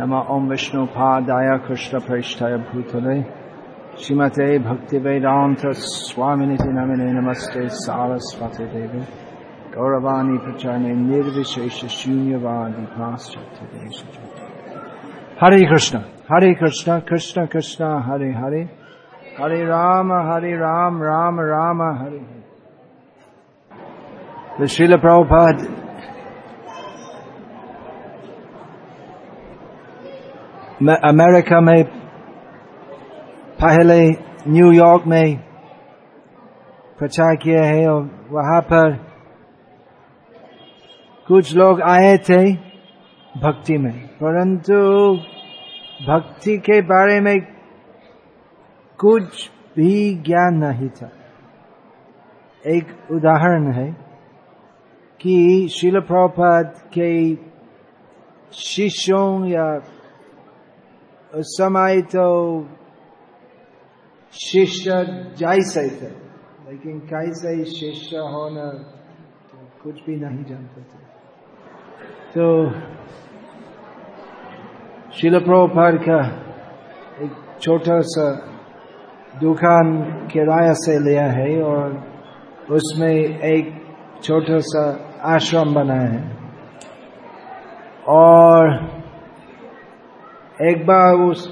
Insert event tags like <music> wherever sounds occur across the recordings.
नम ओम विष्णु पादाय कृष्ण पृष्ठाय भूतले। श्रीमते भक्ति वेदांत स्वामी नमिने नमस्ते सारस्वती देवी। गौरवाणी प्रचारणे निर्विशेष शून्यवादी हरे कृष्ण हरे कृष्ण कृष्ण कृष्ण, हरे हरे। हरे राम हरे राम राम राम, हरे हरे। श्रील प्रभुपाद अमेरिका में, पहले न्यूयॉर्क में प्रचार किया है और वहाँ पर कुछ लोग आए थे भक्ति में। परंतु भक्ति के बारे में कुछ भी ज्ञान नहीं था। एक उदाहरण है कि शिल के शिष्यों या उस समय तो शिष्य जैसे थे लेकिन कैसे शिष्य होना तो कुछ भी नहीं जानते थे। तो शिल प्रभुपाद का एक छोटा सा दुकान किराया से लिया है और उसमें एक छोटा सा आश्रम बनाया है। और एक बार उस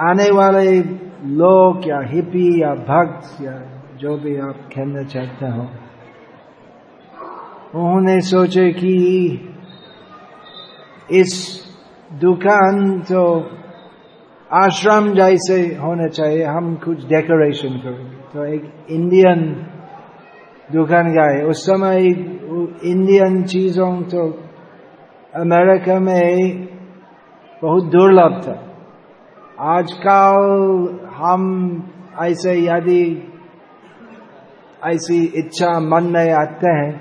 आने वाले लोग या हिपी या भक्त या जो भी आप कहना चाहते हो, उन्होंने सोचे कि इस दुकान तो आश्रम जैसे होना चाहिए, हम कुछ डेकोरेशन करेंगे। तो एक इंडियन दुकान गए उस समय इंडियन चीज़ों तो अमेरिका में बहुत दुर्लभ था। आजकल हम ऐसे यदि ऐसी इच्छा मन में आते हैं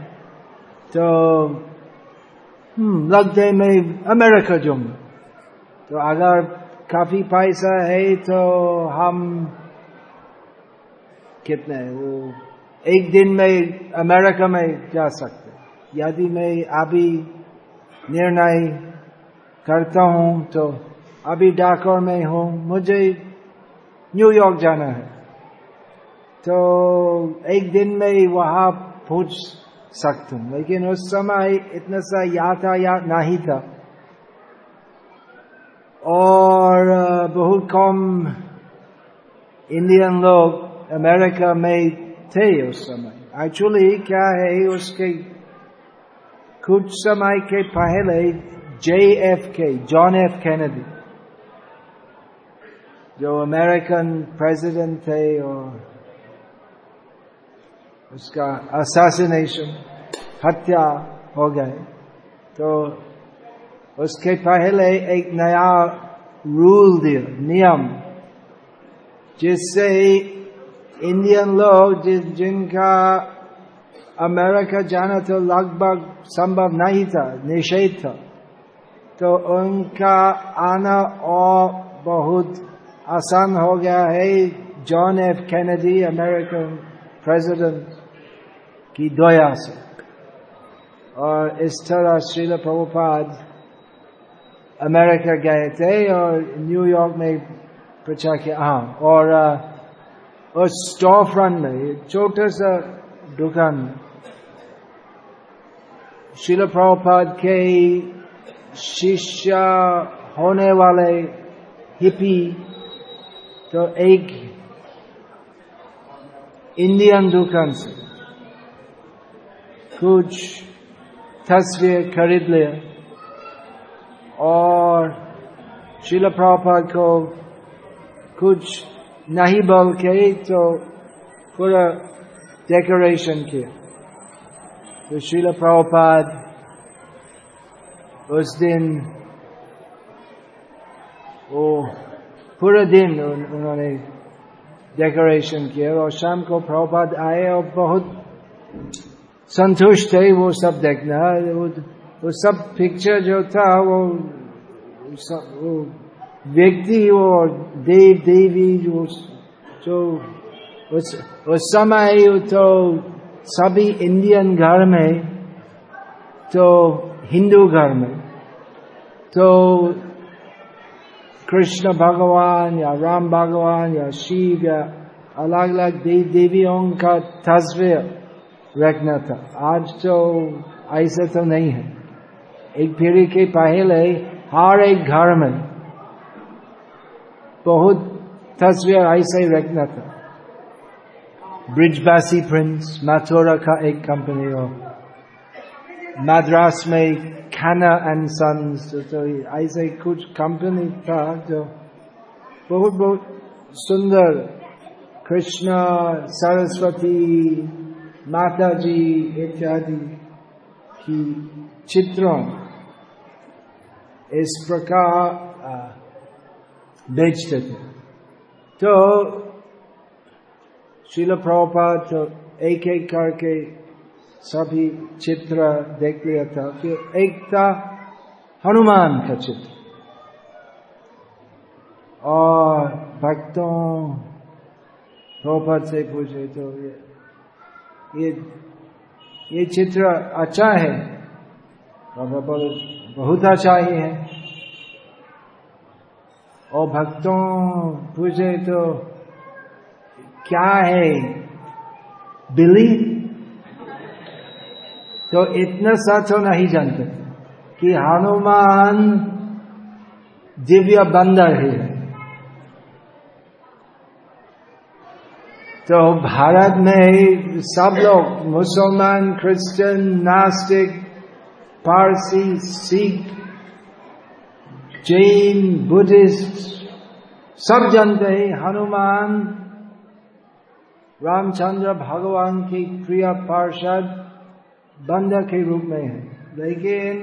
तो लगते मैं अमेरिका जाऊँगा तो अगर काफ़ी पैसा है तो हम कितने वो एक दिन में अमेरिका में जा सकते यदि मैं अभी निर्णय करता हूँ तो अभी डाकोर में हूँ मुझे न्यूयॉर्क जाना है। तो एक दिन में वहाँ पहुँच सकता हूँ। लेकिन उस समय इतना सा यातायात नहीं था। और बहुत कम इंडियन लोग अमेरिका में थे उस समय। एक्चुअली क्या है, उसके कुछ समय के पहले के जॉन एफ़ कैनेडी जो अमेरिकन प्रेसिडेंट थे और उसका असैसिनेशन हत्या हो गए। तो उसके पहले एक नया रूल दिया, नियम, जिससे इंडियन लोग जिस जिनका अमेरिका जाना तो लगभग संभव नहीं था, निषेध था। तो उनका आना और बहुत आसान हो गया है। John F Kennedy American president की दया से। और इस तरह श्रील प्रभुपाद अमेरिका गए थे और न्यूयॉर्क में प्रचार किया हाँ और उस स्टोर फ्रंट में, छोटा सा दुकान शिल प्रभुपाद के शिष्य होने वाले हिपी तो एक इंडियन दुकान से कुछ तस्वीर खरीद लिया और शिल को कुछ नहीं बोल के तो पूरा डेकोरेशन किया। तो शिल प्रभुपाद उस दिन वो पूरा दिन उन्होंने डेकोरेशन किया और शाम को प्रभुपाद आए और बहुत संतुष्ट थे वो सब देखना वो, वो सब पिक्चर जो था वो सब, वो व्यक्ति वो देव देवी जो जो उस, उस समय तो सभी इंडियन घर में तो हिंदू घर में तो कृष्ण भगवान या राम भगवान या शिव या अलग अलग देव देवियों का तस्वीर रखना था आज तो ऐसा तो नहीं है। एक पीढ़ी के पहले हर एक घर में बहुत तस्वीर ऐसा ही रखना था ब्रिजबासी प्रिंस माथुरा का एक कंपनी हो। मद्रास में खाना एंड सन्स तो ऐसे कुछ कंपनी था जो बहुत बहुत सुंदर। कृष्ण, सरस्वती माता जी इत्यादि की चित्रों। इस प्रकार बेचते थे। तो शिल प्रभुपाद तो एक एक करके सभी चित्र देख लिया था फिर एक था हनुमान का चित्र। और भक्तों, प्रभुपाद से पूछे तो ये ये ये चित्र अच्छा है। बोले बहुत अच्छा ही है। और भक्तों पूछे तो क्या है? बिली तो इतना सा तो नहीं जानते कि हनुमान दिव्य बंदर ही है। तो भारत में सब लोग, मुसलमान, क्रिश्चियन, नास्तिक, पारसी, सिख, जैन, बुद्धिस्ट, सब जानते हैं हनुमान रामचंद्र भगवान की प्रिय पार्षद बंदर के रूप में है। लेकिन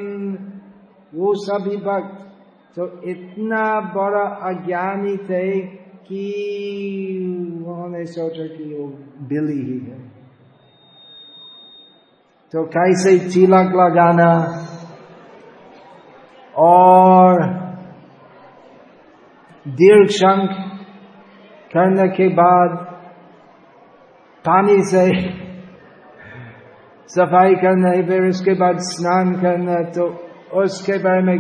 वो सभी भक्त तो इतना बड़ा अज्ञानी थे कि उन्होंने सोचा कि वो बिली ही है। तो कैसे चिलक लगाना? और दीर्घ शंख करने के बाद पानी से सफ़ाई करना है फिर उसके बाद स्नान करना तो उसके बारे में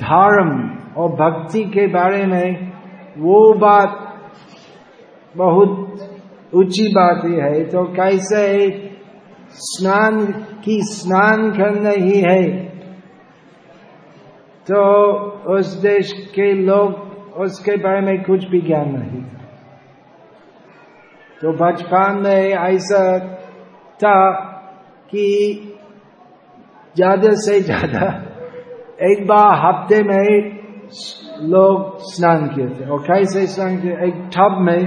धर्म और भक्ति के बारे में वो बात बहुत ऊँची बात ही है तो कैसे स्नान की स्नान करना ही है तो उस देश के लोग उसके बारे में कुछ भी ज्ञान नहीं तो बचपन में ऐसा था कि ज़्यादा से ज़्यादा एक बार हफ़्ते में लोग स्नान किए थे, और कैसे स्नान किए, एक टब में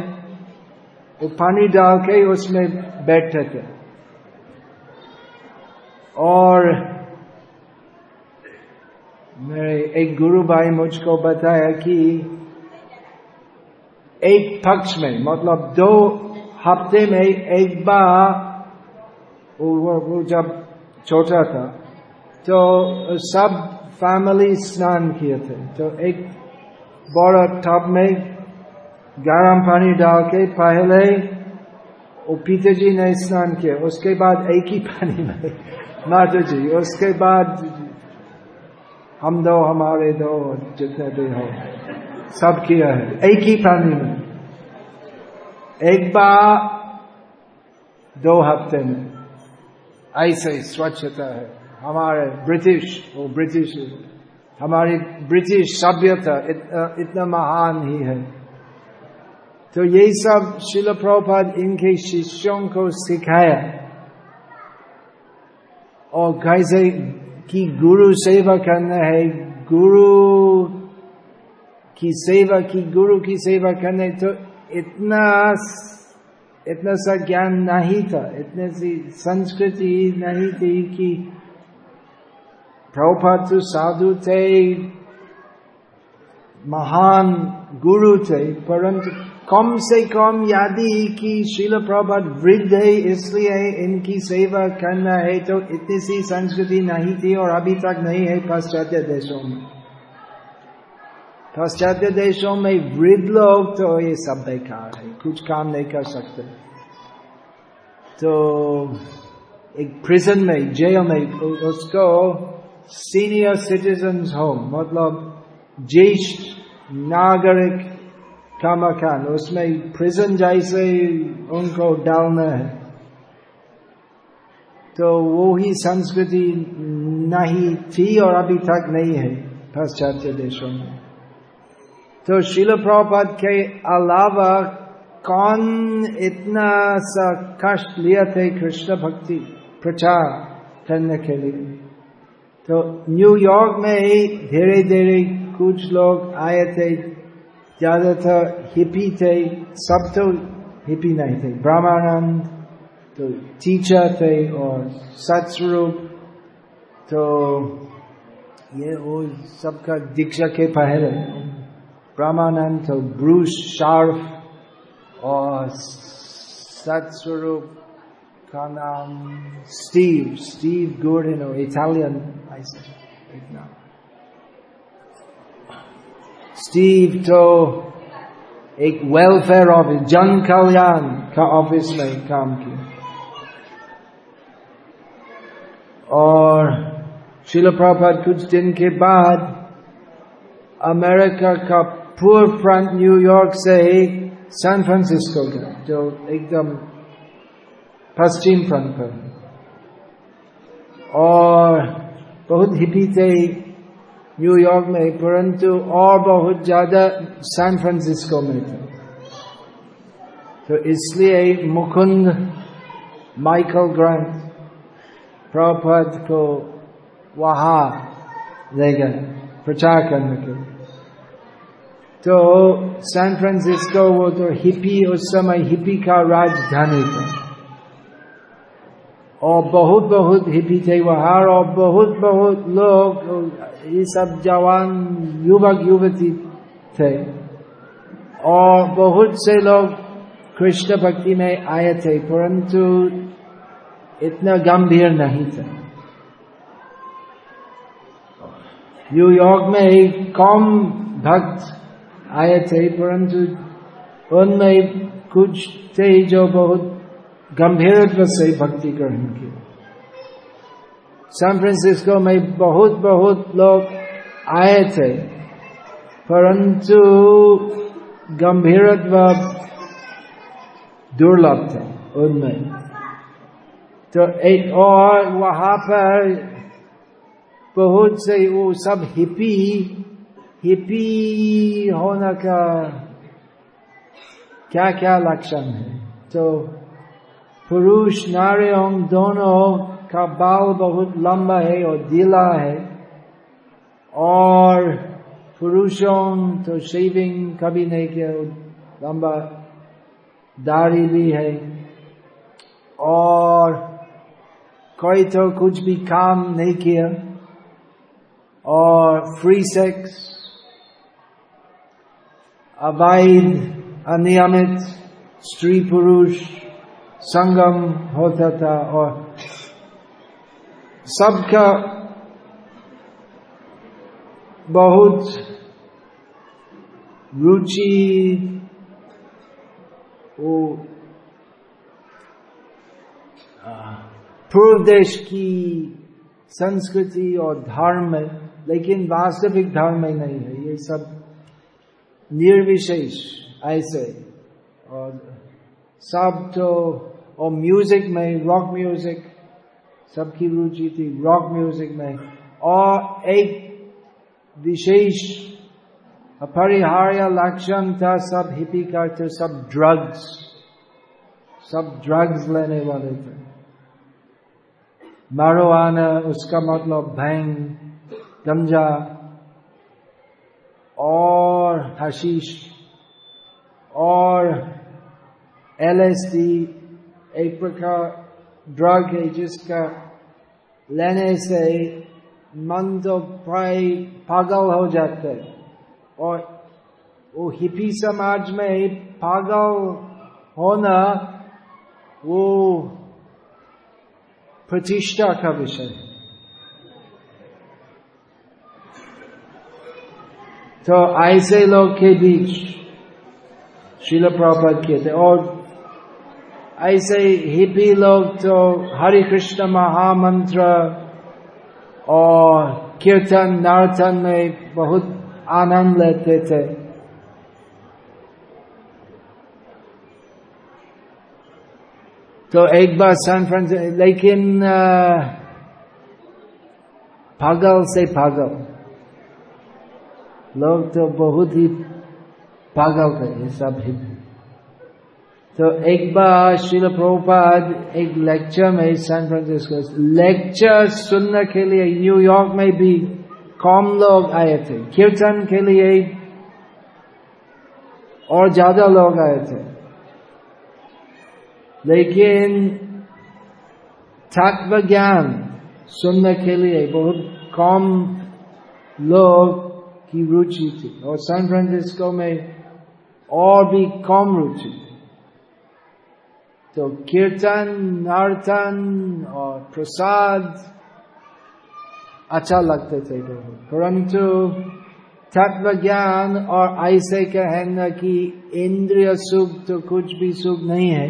वो पानी डाल के उसमें बैठते थे। और मेरे एक गुरु भाई मुझको बताया कि एक पक्ष में मतलब दो हफ़्ते में एक बार वो, वो जब छोटा था तो सब फैमिली स्नान किए थे। तो एक बड़ा टब में गर्म पानी डाल के पहले वो पीते जी ने स्नान किया। उसके बाद एक ही पानी में <laughs> माता जी उसके बाद हम दो हमारे दो जितने भी हो सब किया है। एक ही पानी में। एक बार दो हफ़्ते में। ऐसे स्वच्छता है। हमारे ब्रिटिश वो ब्रिटिश हमारी ब्रिटिश सभ्यता इतना, इतना महान ही है। तो यही सब शिल प्रभुपाद इनके शिष्यों को सिखाया। और कैसे कि गुरु सेवा करना है गुरु की सेवा की गुरु की सेवा करने तो इतना इतना सा ज्ञान नहीं था, इतने सी संस्कृति नहीं थी कि प्रभुपाद तो साधु थे, महान गुरु थे, परंतु कम से कम यदि कि शिल प्रभात वृद्ध है, इसलिए इनकी सेवा करना है तो इतनी सी संस्कृति नहीं थी और अभी तक नहीं है पाश्चात्य देशों में। पाश्चात्य देशों में वृद्ध लोग तो ये सब बेकार है, कुछ काम नहीं कर सकते। तो एक प्रिजन में जेल में उसको सीनियर सिटीजन होम मतलब ज्येष्ठ नागरिक का मकान उसमें प्रिजन जैसे उनको डालना है। तो वो ही संस्कृति नहीं थी और अभी तक नहीं है पाश्चात्य देशों में। तो शिल प्रपात के अलावा कौन इतना सा कष्ट लिया थे कृष्ण भक्ति प्रचार करने के लिए? तो न्यूयॉर्क में ही धीरे धीरे कुछ लोग आए थे, ज़्यादातर हिपी थे, सब तो हिपी नहीं थे, ब्रह्मानंद तो टीचर थे और सत्स्वरूप तो ये वो सबका दीक्षा के पहले। ब्रह्मानंद तो ब्रूस शार्फ और सत्स्वरूप का नाम स्टीव स्टीव गोर्डन और इटालियन ऐसे एक नाम स्टीव तो एक वेलफेयर ऑफ़िस जन कल्याण का ऑफ़िस में काम किया और शिल प्रभात कुछ दिन के बाद अमेरिका का पूर्व प्रांत न्यूयॉर्क से सैन फ्रांसिस्को गया जो एकदम पश्चिम प्रांत पर। और बहुत हिपी थे न्यूयॉर्क में, परंतु और बहुत ज़्यादा सैन फ्रांसिस्को में थे। तो इसलिए मुकुंद माइकल ग्रांट प्रभुपद को वहाँ ले गए, प्रचार करने के तो सैन फ्रांसिस्को वो तो हिपी उस समय हिपी का राजधानी था। और बहुत बहुत हिपी थे वहाँ, और बहुत बहुत लोग, ये सब जवान युवक, युवती थे। और बहुत से लोग कृष्ण भक्ति में आए थे, परंतु इतना गंभीर नहीं था। न्यूयॉर्क में एक कम भक्त आए थे परंतु उनमें कुछ थे जो बहुत गंभीर से भक्ति ग्रहण की सैन फ्रांसिस्को में बहुत बहुत लोग आए थे, परंतु गंभीरत्व दुर्लभ थे उनमें। तो एक और वहाँ पर बहुत से वो सब हिपी हिपी होने का क्या क्या लक्षण है? तो पुरुष नारियों दोनों का बाल बहुत लंबा है और ढीला है, और पुरुषों तो शेविंग कभी नहीं किया, लंबा दाढ़ी भी है, और कोई तो कुछ भी काम नहीं किया, और फ्री सेक्स अवैध अनियमित स्त्री पुरुष संगम होता था और सबका बहुत रुचि वो पूर्व देश की संस्कृति और धर्म में लेकिन वास्तविक धर्म में नहीं है ये सब निर्विशेष, ऐसे। और सब तो और म्यूज़िक में रॉक म्यूज़िक सबकी रुचि थी रॉक म्यूज़िक में। और एक विशेष अपरिहार्य लक्षण था, सब हिपी का थे, सब ड्रग्स सब ड्रग्स लेने वाले थे। मारोआना उसका मतलब भैंग गंजा और हशीश और एलएसडी एक प्रकार ड्रग है जिसका लेने से मन तो प्राय पागल हो जाते और वो हिपी समाज में पागल होना वो प्रतिष्ठा का विषय तो ऐसे लोग के बीच शिल प्रपद किए थे और ऐसे हिपी लोग तो हरे कृष्ण महामंत्र और कीर्तन, नर्तन में बहुत आनंद लेते थे। तो एक बार सैन फ्रांसिस्को लेकिन पागल से पागल। लोग तो बहुत ही पागल थे सब ही। तो एक बार शिल प्रभुपाद एक लेक्चर में सैन फ्रांसिस्को लेक्चर सुनने के लिए न्यूयॉर्क में भी कम लोग आए थे। कीर्तन के लिए और ज़्यादा लोग आए थे। लेकिन तत्व ज्ञान सुनने के लिए बहुत कम लोग की रुचि थी। और सैन फ्रांसिस्को में और भी कम रुचि थी। तो कीर्तन, नर्तन और प्रसाद अच्छा लगते थे परंतु तत्व ज्ञान और ऐसे कहना कि इंद्रिय सुख तो कुछ भी सुख नहीं है,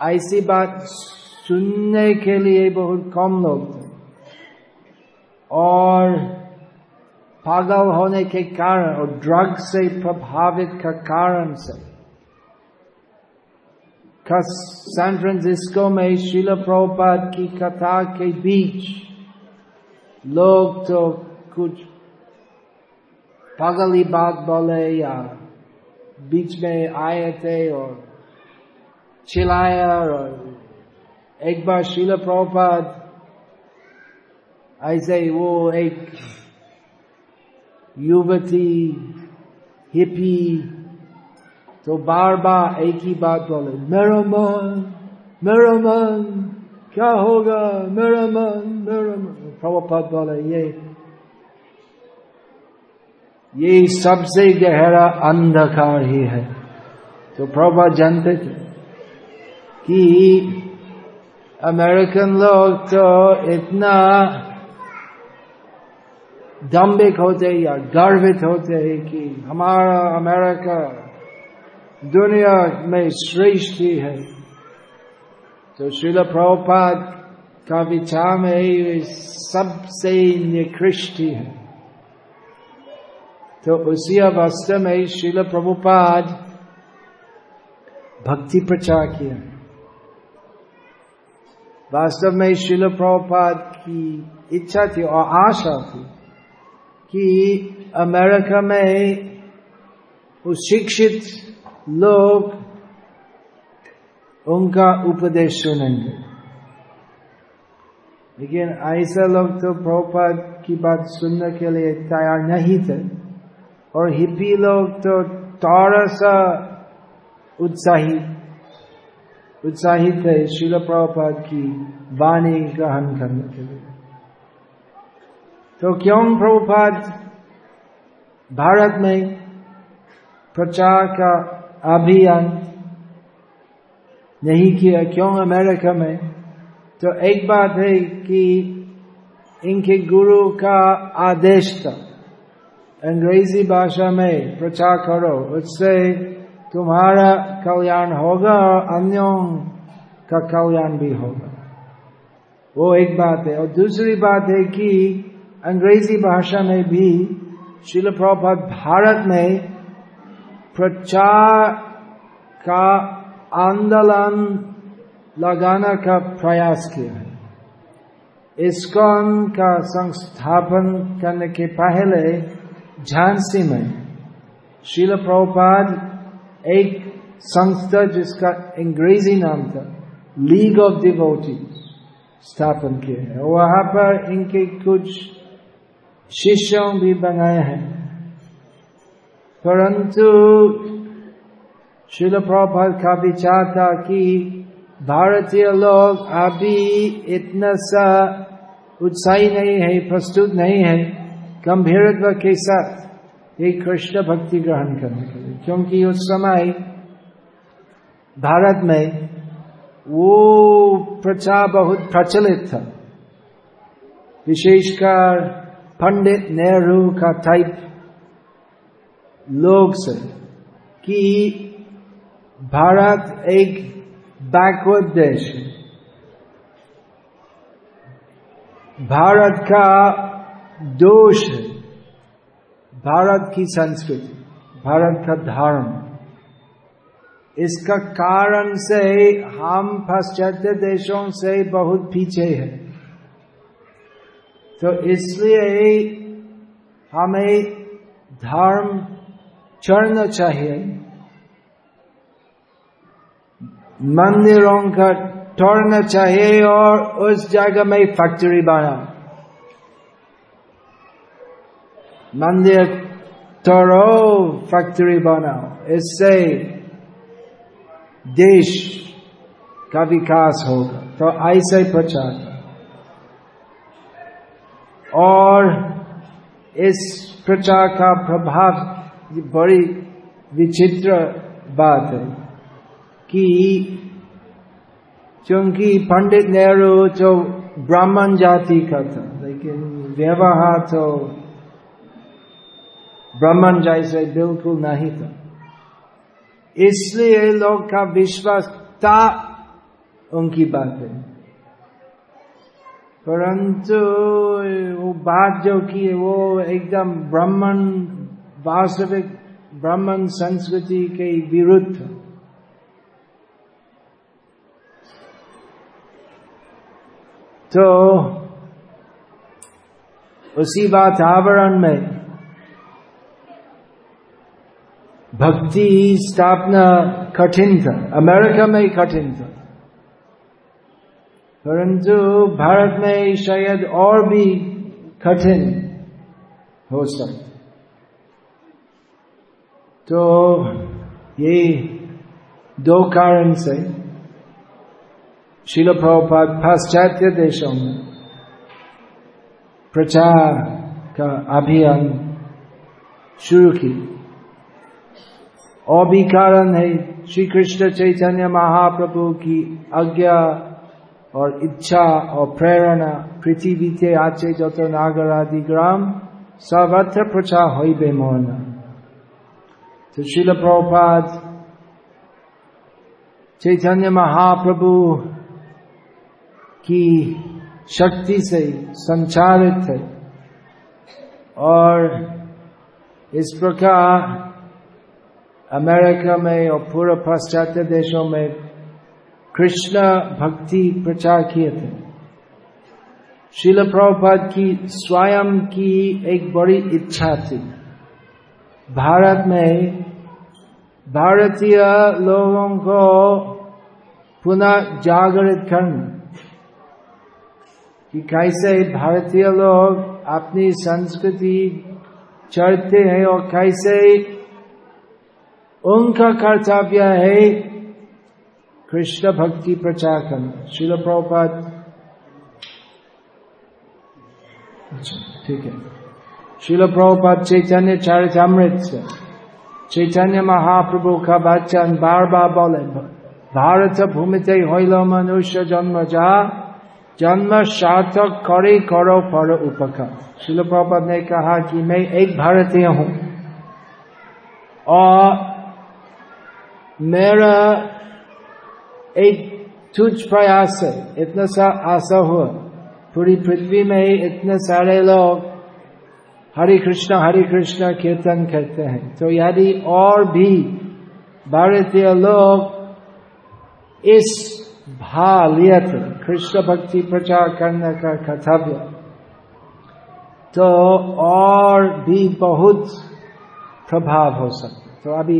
ऐसी बात सुनने के लिए बहुत कम लोग थे। और पागल होने के कारण और ड्रग से प्रभावित का कारण से सैन फ्रांसिस्को में शिल प्रभुपाद की कथा के बीच लोग तो कुछ पागली बात बोले या बीच में आए थे और चिल्लाया और एक बार शिल प्रभुपाद ऐसे वो एक युवती हिपी तो बार बार एक ही बात बोले, मेरा मन मेरा मन, क्या होगा? मेरा मन मेरा मन। प्रभुपाद बोले, ये ये सबसे गहरा अंधकार ही है। तो प्रभुपाद जानते थे कि अमेरिकन लोग तो इतना दम्बिक होते या गर्वित होते हैं कि हमारा अमेरिका दुनिया में श्रेष्ठ ही। है तो शिल प्रभुपाद का विचार में सबसे निकृष्ट ही। है तो उसी अवस्था में शिल प्रभुपाद भक्ति प्रचार किया वास्तव में शिल प्रभुपाद की इच्छा थी और आशा थी कि अमेरिका में शिक्षित लोग उनका उपदेश सुनेंगे। लेकिन ऐसा लोग तो प्रभुपाद की बात सुनने के लिए तैयार नहीं थे। और हिपी लोग तो थोड़ा सा उत्साहित उत्साहित थे शिल प्रभुपाद की वाणी ग्रहण करने के लिए। तो क्यों प्रभुपाद भारत में प्रचार का अभियान नहीं किया? क्यों अमेरिका में? तो एक बात है कि इनके गुरु का आदेश था, अंग्रेज़ी भाषा में प्रचार करो, उससे तुम्हारा कल्याण होगा और अन्यों का कल्याण भी होगा। वो एक बात है। और दूसरी बात है कि अंग्रेज़ी भाषा में भी शिल प्रभात भारत में प्रचार का आंदोलन लगाना का प्रयास किया है। इसकॉन का संस्थापन करने के पहले झांसी में शिल प्रभुपाद एक संस्था जिसका अंग्रेज़ी नाम था लीग ऑफ़ डिवोटीज स्थापन किया है। वहाँ पर इनके कुछ शिष्यों भी बनाए हैं। परंतु शिल प्रभात का विचार था कि भारतीय लोग अभी इतना सा उत्साही नहीं है, प्रस्तुत नहीं है गंभीरत्व के साथ ये कृष्ण भक्ति ग्रहण करने के लिए। क्योंकि उस समय भारत में वो प्रचार बहुत प्रचलित था। विशेषकर पंडित नेहरू का टाइप लोग से कि भारत एक बैकवर्ड देश है। भारत का दोष है। भारत की संस्कृति, भारत का धर्म। इसका कारण से हम पाश्चात्य देशों से बहुत पीछे हैं। तो इसलिए हमें धर्म चढ़ना चाहिए। मंदिरों का तोड़ना चाहिए और उस जगह में फैक्ट्री बना। मंदिर तोड़ो फैक्ट्री बनाओ। इससे देश का विकास होगा। तो ऐसे प्रचार। और इस प्रचार का प्रभाव बड़ी विचित्र बात है कि क्योंकि पंडित नेहरू तो ब्राह्मण जाति का था, लेकिन व्यवहार तो ब्राह्मण जैसे बिल्कुल नहीं था। इसलिए लोग का विश्वास था, उनकी बात है। परंतु वो बात जो की वो एकदम ब्राह्मण, वास्तविक ब्राह्मण संस्कृति के विरुद्ध। तो उसी वातावरण में भक्ति स्थापना कठिन था। अमेरिका में ही कठिन था। परंतु भारत में शायद और भी कठिन हो सकता तो ये दो कारण से शिल प्रभुपाद पाश्चात्य देशों में प्रचार का अभियान शुरू की और भी कारण है श्री कृष्ण चैतन्य महाप्रभु की आज्ञा और इच्छा और प्रेरणा, पृथ्वी ते आचे जत नागर आदि ग्राम, सर्वत्र प्रचार हो बे मोहन। तो शिल प्रभुपाद, चैतन्य महाप्रभु की शक्ति से संचालित है। और इस प्रकार अमेरिका में और पूर्व पाश्चात्य देशों में कृष्ण भक्ति प्रचार किए थे। शिल प्रभुपाद की स्वयं की एक बड़ी इच्छा थी। भारत में भारतीय लोगों को पुनः जागृत करना, कि कैसे भारतीय लोग अपनी संस्कृति चढ़ते हैं और कैसे उनका कर्तव्य है भक्ति प्रचार करना शिल प्रभुपाद। अच्छा ठीक है। शिल प्रभुपाद चैतन्य चरितमृत चैतन्य महाप्रभु का वचन बार बार बोले, भारत भूमिते हईल मनुष्य जन्म जा, जन्म सार्थक करे करो पर उपकार शिल प्रभुपाद ने कहा कि मैं एक भारतीय हूँ। और मेरा एक तुझ प्रयास है। इतना सा आशा हुआ पूरी पृथ्वी में इतने सारे लोग हरे कृष्ण हरे कृष्ण कीर्तन करते हैं। तो यदि और भी भारतीय लोग इस भालियत कृष्ण भक्ति प्रचार करने का कर्तव्य तो और भी बहुत प्रभाव हो सकता तो अभी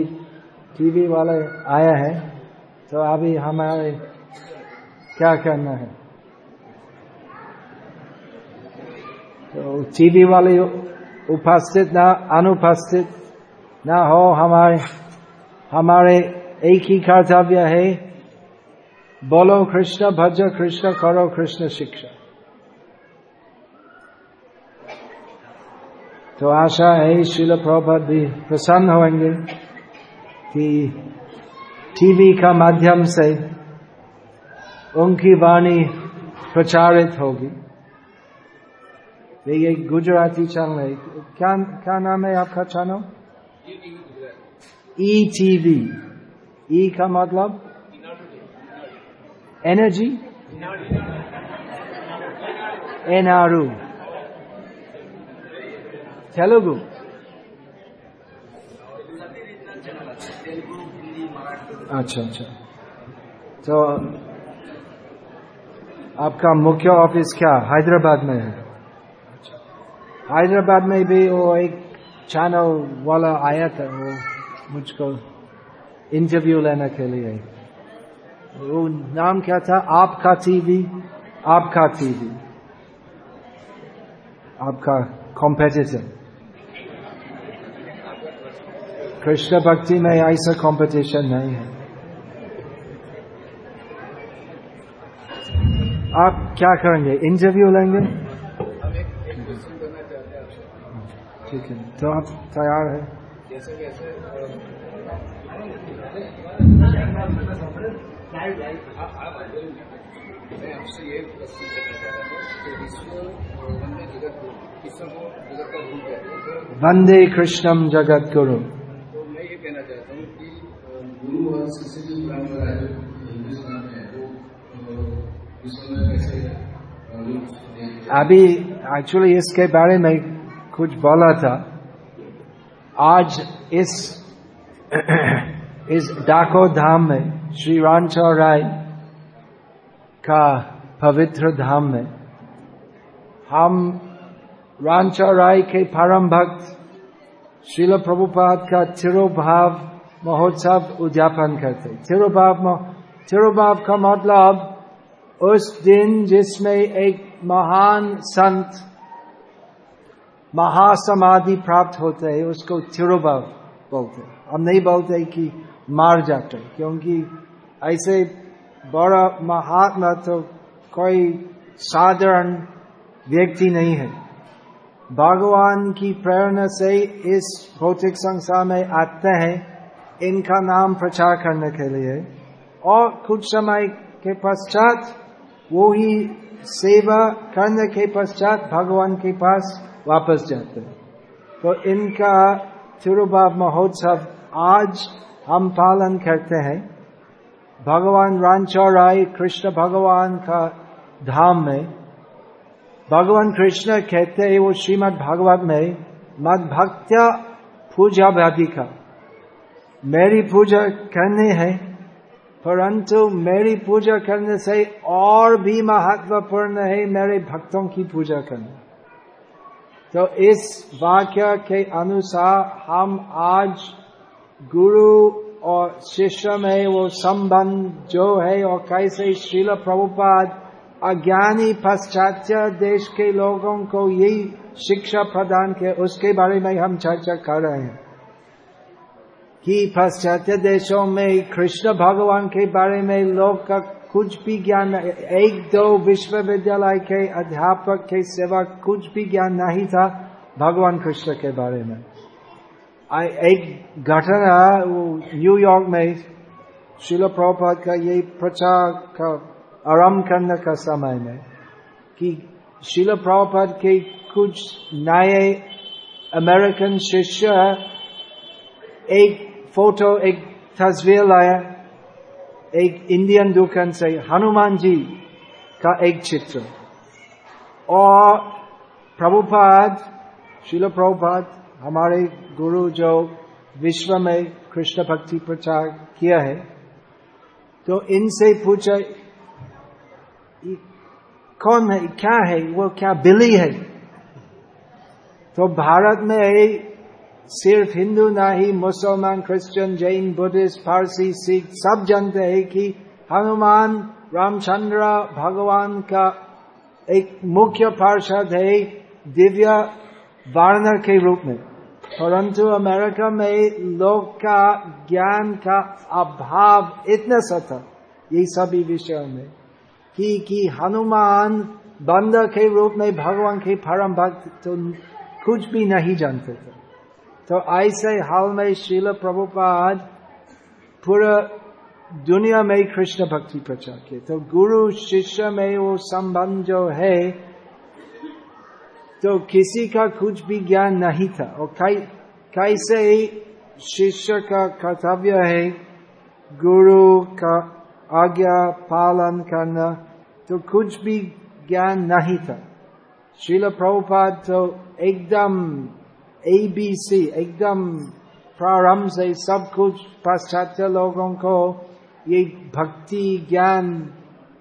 टीवी वाले आया है। तो अभी हमारे क्या करना है? तो टीवी वाले उपस्थित ना, अनुपस्थित ना हो, हमारे हमारे एक ही कर्तव्य है, बोलो कृष्ण, भज कृष्ण, करो कृष्ण शिक्षा। तो आशा है शिल प्रभुपद भी प्रसन्न होंगे कि टीवी का माध्यम से उनकी वाणी प्रचारित होगी। ये गुजराती चैनल है। क्या क्या नाम है आपका चैनल ई टीवी ई का मतलब? एनर्जी एनआरु तेलुगु अच्छा अच्छा। तो आपका मुख्य ऑफ़िस क्या? हैदराबाद में है। हैदराबाद में भी वो एक चैनल वाला आया था, वो मुझको इंटरव्यू लेने के लिए। वो नाम क्या था? आपका टीवी आपका टीवी आपका कॉम्पिटिटर कृष्ण भक्ति में ऐसा कंपटीशन नहीं है। आप क्या करेंगे? इंटरव्यू लेंगे? ठीक है। तो आप तैयार है? वंदे कृष्णम जगत गुरु कहना चाहता हूँ कि गुरु और शिष्य जो परंपरा है में अभी एक्चुअली इसके बारे में कुछ बोला था। आज इस इस डाको धाम में, श्री राम राय का पवित्र धाम में, हम राम राय के परम भक्त शिल प्रभुपाद का तिरुभाव महोत्सव उद्यापन करते। तिरुभाव तिरुभाव का मतलब उस दिन जिसमें एक महान संत महासमाधि प्राप्त होते है उसको तिरुभाव बोलते हम नहीं बोलते कि मार जाते क्योंकि ऐसे बड़ा महात्मा तो कोई साधारण व्यक्ति नहीं है भगवान की प्रेरणा से इस भौतिक संसार में आते हैं इनका नाम प्रचार करने के लिए और कुछ समय के पश्चात वो ही सेवा करने के पश्चात भगवान के पास वापस जाते हैं। तो इनका तिरुभाव महोत्सव आज हम पालन करते हैं। भगवान राय कृष्ण भगवान का धाम में। भगवान कृष्ण कहते हैं, वो श्रीमद भागवत में, मद भक्त्या पूजा का। मेरी पूजा करनी है परंतु मेरी पूजा करने से और भी महत्वपूर्ण है मेरे भक्तों की पूजा करना। तो इस वाक्य के अनुसार हम आज गुरु और शिष्य में वो संबंध जो है और कैसे श्रील प्रभुपाद अज्ञानी पाश्चात्य देश के लोगों को यही शिक्षा प्रदान किया, उसके बारे में हम चर्चा कर रहे हैं। कि पाश्चात्य देशों में कृष्ण भगवान के बारे में लोग का कुछ भी ज्ञान एक दो विश्वविद्यालय के अध्यापक के सेवा कुछ भी ज्ञान नहीं था भगवान कृष्ण के बारे में। एक घटना न्यूयॉर्क में शिल प्रभुपाद का यही प्रचार का आरंभ करने का समय में कि शिल प्रभुपद के कुछ नए अमेरिकन शिष्य एक फ़ोटो एक तस्वीर लाया एक इंडियन दुकान से हनुमान जी का एक चित्र और प्रभुपाद शिल प्रभुपाद हमारे गुरु जो विश्व में कृष्ण भक्ति प्रचार किया है तो इनसे पूछा कौन है क्या है वो क्या बिली है तो भारत में सिर्फ़ हिंदू ना ही मुसलमान क्रिश्चियन जैन बुद्धिस्ट फारसी सिख सब जानते हैं। कि हनुमान, रामचंद्र, भगवान का एक मुख्य पार्षद है दिव्य वार्नर के रूप में। परंतु अमेरिका में लोग का ज्ञान का अभाव इतना सा था ये सभी विषयों में, कि कि हनुमान बंदर के रूप में भगवान के परम भक्त तो कुछ भी नहीं जानते थे। तो ऐसे हाल में शिल प्रभुपाद पूरा दुनिया में कृष्ण भक्ति प्रचार किए तो गुरु शिष्य में वो संबंध जो है तो किसी का कुछ भी ज्ञान नहीं था और कैसे ही शिष्य का कर्तव्य है गुरु का आज्ञा पालन करना तो कुछ भी ज्ञान नहीं था शिल प्रभुपाद तो एकदम ए बी सी एकदम प्रारंभ से सब कुछ पाश्चात्य लोगों को ये भक्ति ज्ञान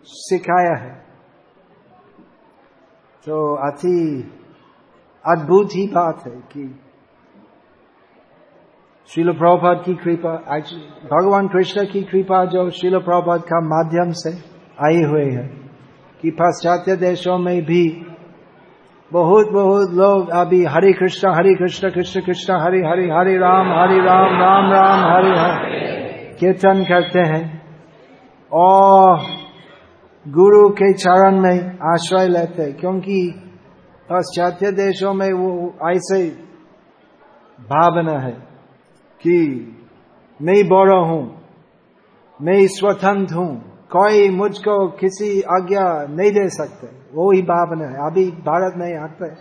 सिखाया है। तो अति अद्भुत ही बात है कि शिल प्रभात की कृपा भगवान कृष्ण की कृपा जो शिल प्रभात का माध्यम से आई हुई है कि पाश्चात्य देशों में भी बहुत बहुत लोग अभी हरे कृष्ण हरे कृष्ण कृष्ण कृष्ण, हरे हरे हरे राम हरे राम राम राम, हरे हरे। कीर्तन करते हैं। और गुरु के चरण में आश्रय लेते हैं, क्योंकि पाश्चात्य देशों में वो ऐसे भावना है कि मैं बड़ा हूँ, मैं स्वतंत्र हूँ। कोई मुझको किसी आज्ञा नहीं दे सकते। वो ही भावना है। अभी भारत में आते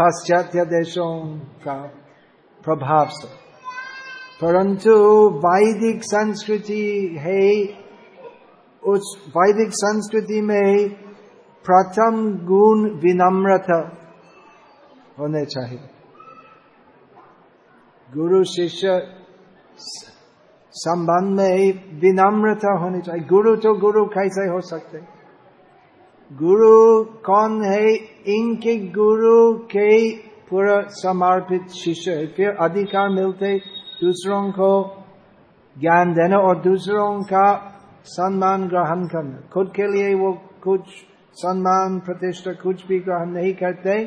पाश्चात्य देशों का प्रभाव से। परंतु वैदिक संस्कृति है उस वैदिक संस्कृति में प्रथम गुण विनम्रता होने चाहिए। गुरु शिष्य संबंध में विनम्रता होनी चाहिए गुरु तो गुरु कैसे हो सकते गुरु कौन है इनके गुरु के पूरा समर्पित शिष्य है फिर अधिकार मिलते दूसरों को ज्ञान देना और दूसरों का सम्मान ग्रहण करना खुद के लिए वो कुछ सम्मान प्रतिष्ठा कुछ भी ग्रहण नहीं करते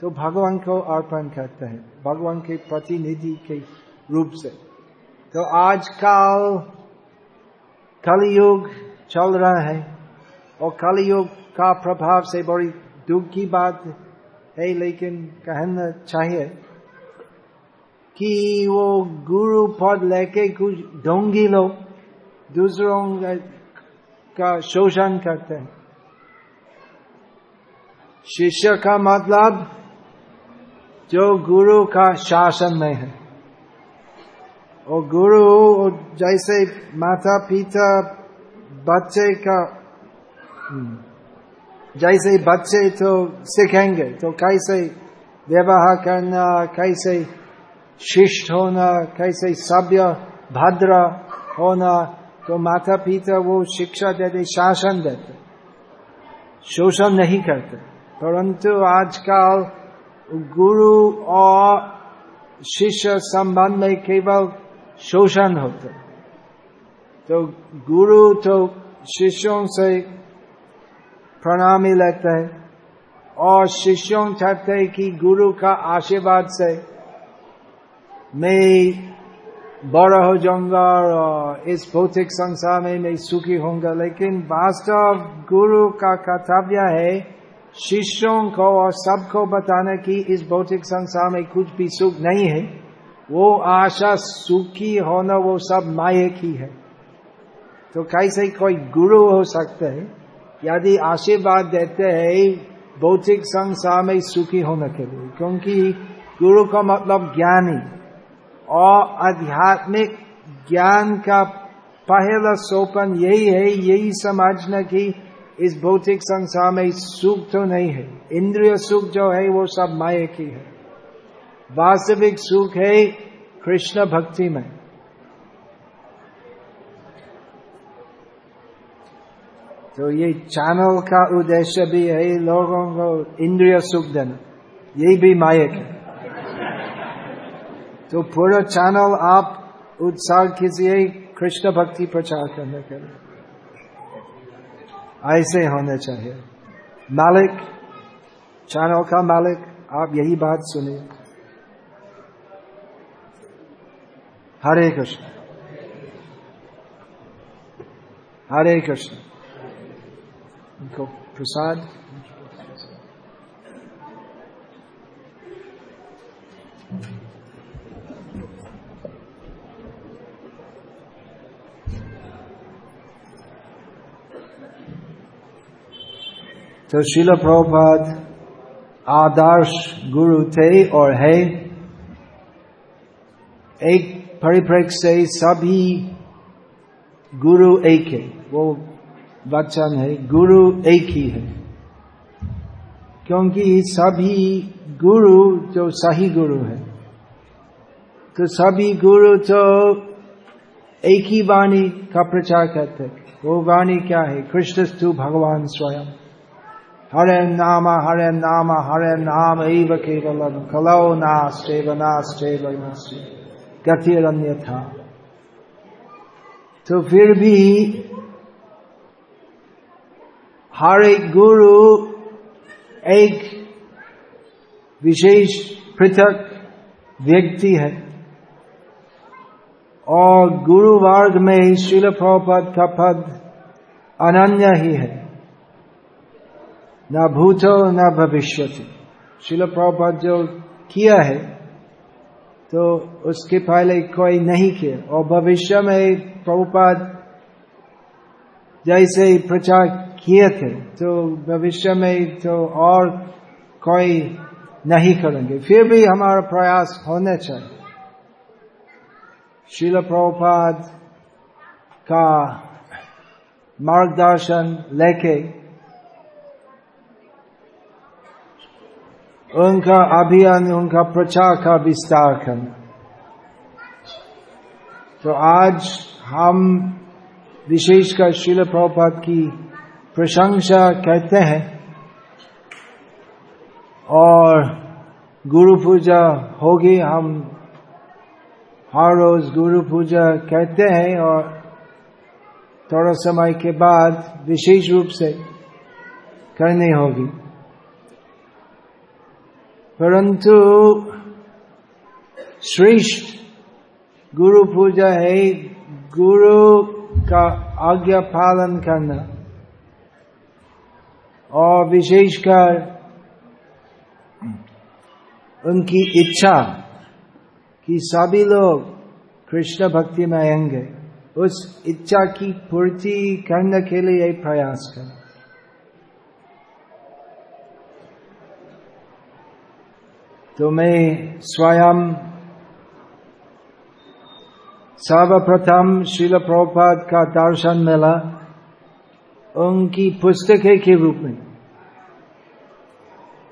तो भगवान को अर्पण करते हैं भगवान के प्रतिनिधि के रूप से तो आजकल कलयुग चल रहा है और कलयुग का प्रभाव से बड़ी दुख की बात है, लेकिन कहना चाहिए कि वो गुरु पद लेके कुछ ढोंगी लोग दूसरों का शोषण करते हैं। शिष्य का मतलब जो गुरु का शासन में है। और गुरु और जैसे माता पिता बच्चे का जैसे बच्चे तो सीखेंगे तो कैसे व्यवहार करना कैसे शिष्ट होना कैसे सभ्य भद्र होना तो माता पिता वो शिक्षा देते शासन देते शोषण नहीं करते परंतु आजकल गुरु और शिष्य संबंध में केवल शोषण होता तो गुरु तो शिष्यों से प्रणामी लेते हैं और शिष्यों चाहते हैं कि गुरु का आशीर्वाद से मैं बड़ा हो जाऊँगा और इस भौतिक संसार में मैं सुखी होऊँगा। लेकिन वास्तव गुरु का कर्तव्य है शिष्यों को और सबको बताना कि इस भौतिक संसार में कुछ भी सुख नहीं है। वो आशा सुखी होना वो सब माये की है। तो कैसे कोई गुरु हो सकते हैं? यदि आशीर्वाद देते हैं, भौतिक संसार में सुखी होने के लिए, क्योंकि गुरु का मतलब ज्ञानी। और आध्यात्मिक ज्ञान का पहला सोपन यही है, यही समझना कि इस भौतिक संसार में सुख तो नहीं है। इंद्रिय सुख जो है, वो सब माया की है। वास्तविक सुख है कृष्ण भक्ति में। तो ये चैनल का उद्देश्य भी है लोगों को इंद्रिय सुख देना। यही भी मायक है। तो पूरा चैनल आप उत्साह कीजिए कृष्ण भक्ति प्रचार करने के लिए। ऐसे होने चाहिए। मालिक चैनल का मालिक, आप यही बात सुनिए। हरे कृष्ण। हरे कृष्ण। उनको प्रसाद। तो शिल प्रभुपाद, आदर्श गुरु थे और है। एक परिप्रेक्ष्य से सभी गुरु एक है वो वचन है गुरु एक ही है क्योंकि सभी गुरु जो सही गुरु है तो सभी गुरु तो एक ही वाणी का प्रचार करते वो वाणी क्या है कृष्ण तु भगवान स्वयं हरे नाम हरे नाम हरे नाम एव केवलम कलौ नास्टेव नास्टेव गतिरन्य था तो फिर भी हर एक गुरु एक विशेष पृथक व्यक्ति है। और गुरु वर्ग में शिल प्रपद का पद अनन्य ही है। न भूतो न भविष्य शिल जो किया है तो उसके पहले कोई नहीं किया। और भविष्य में प्रभुपाद जैसे प्रचार किए थे तो भविष्य में तो और कोई नहीं करेंगे। फिर भी हमारा प्रयास होने चाहिए। शिल प्रभुपाद का मार्गदर्शन लेके उनका अभियान, उनका प्रचार का विस्तार करना। तो आज हम विशेषकर शिल प्रभुपाद की प्रशंसा कहते हैं और गुरु पूजा होगी। हम हर रोज गुरु पूजा कहते हैं और थोड़ा समय के बाद विशेष रूप से करनी होगी। परंतु श्रेष्ठ गुरु पूजा है, गुरु का आज्ञा पालन करना। और विशेषकर उनकी इच्छा कि सभी लोग कृष्ण भक्ति में आएँगे, उस इच्छा की पूर्ति करने के लिए प्रयास कर। तो मैं स्वयं सर्वप्रथम शिल प्रभुपाद का दर्शन मिला उनकी पुस्तकें के रूप में।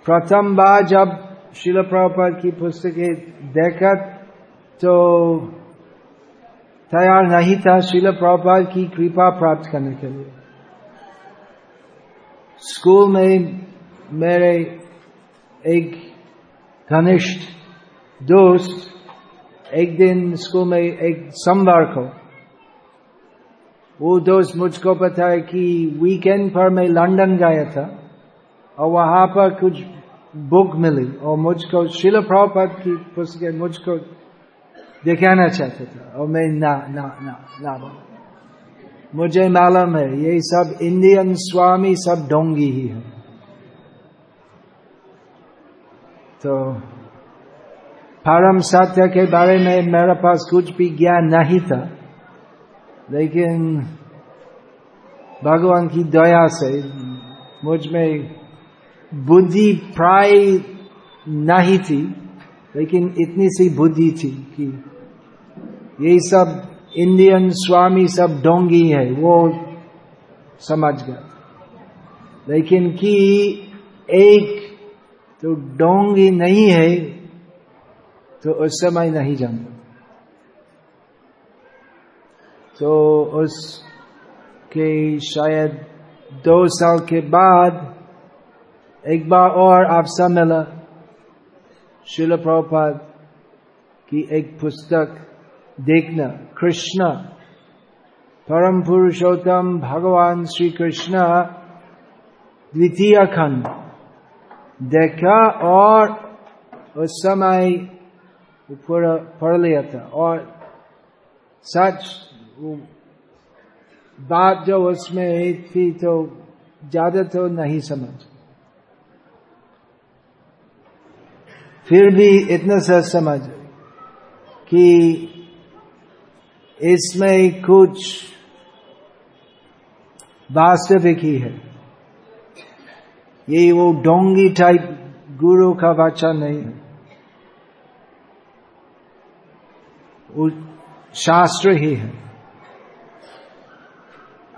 प्रथम बार जब शिल प्रभुपाद की पुस्तकें देखा तो तैयार नहीं था शिल प्रभुपाद की कृपा प्राप्त करने के लिए। स्कूल में मेरे एक घनिष्ठ दोस्त एक दिन स्कूल में एक सोमवार को वो दोस्त मुझको पता है कि वीकेंड पर मैं लंदन गया था और वहाँ पर कुछ बुक मिली और मुझको शिल प्रभुपद की पुस्तक मुझको दिखाना चाहता था और मैं ना ना ना ना मुझे मालूम है ये सब इंडियन स्वामी सब डोंगी ही है तो परम सत्य के बारे में मेरे पास कुछ भी ज्ञान नहीं था, लेकिन भगवान की दया से मुझमें बुद्धि प्राय नहीं थी, लेकिन इतनी सी बुद्धि थी कि यही सब इंडियन स्वामी सब डोंगी है, वो समझ गया लेकिन कि एक तो डोंगी नहीं है तो उस समय नहीं जानता। तो उसके शायद दो साल के बाद एक बार और अवसर मिला, शिल प्रभुपाद, की एक पुस्तक देखना, कृष्ण, परम पुरुषोत्तम भगवान श्री कृष्ण, द्वितीय खंड। देखा और उस समय पूरा पढ़ लिया था और सच बात जो उसमें थी तो ज़्यादा तो नहीं समझ फिर भी इतना सा समझ कि इसमें कुछ वास्तविक ही है। ये वो डोंगी टाइप गुरु का बच्चा नहीं है। वो शास्त्र ही है।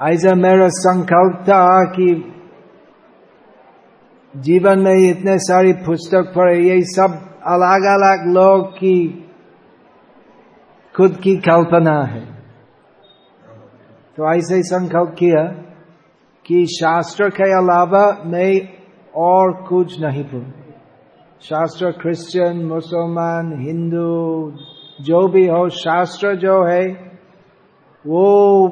ऐसा मेरा संकल्प था कि जीवन में इतने सारी पुस्तक पढ़े, ये सब अलग अलग लोग की खुद की कल्पना है। तो ऐसे ही संकल्प किया कि शास्त्र के अलावा मैं और कुछ नहीं पढ़ू शास्त्र क्रिश्चियन मुसलमान हिंदू जो भी हो, शास्त्र जो है, वो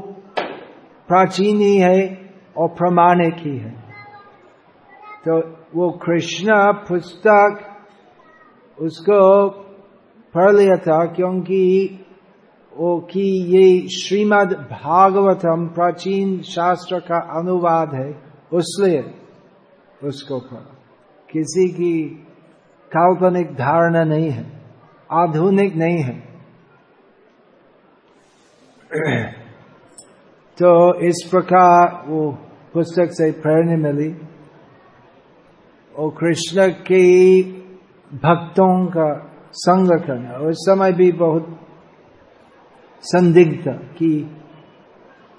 प्राचीन ही है और प्रमाणिक ही है। तो वो कृष्ण पुस्तक, उसको पढ़ लिया था क्योंकि वो कि ये श्रीमद् भागवतम प्राचीन शास्त्र का अनुवाद है, उसलिए। उसको पढ़ा किसी की काल्पनिक धारणा नहीं है, आधुनिक नहीं है। <clears throat> तो इस प्रकार वो पुस्तक से प्रेरणा मिली। और कृष्ण के भक्तों का संग करना उस समय भी बहुत संदिग्ध कि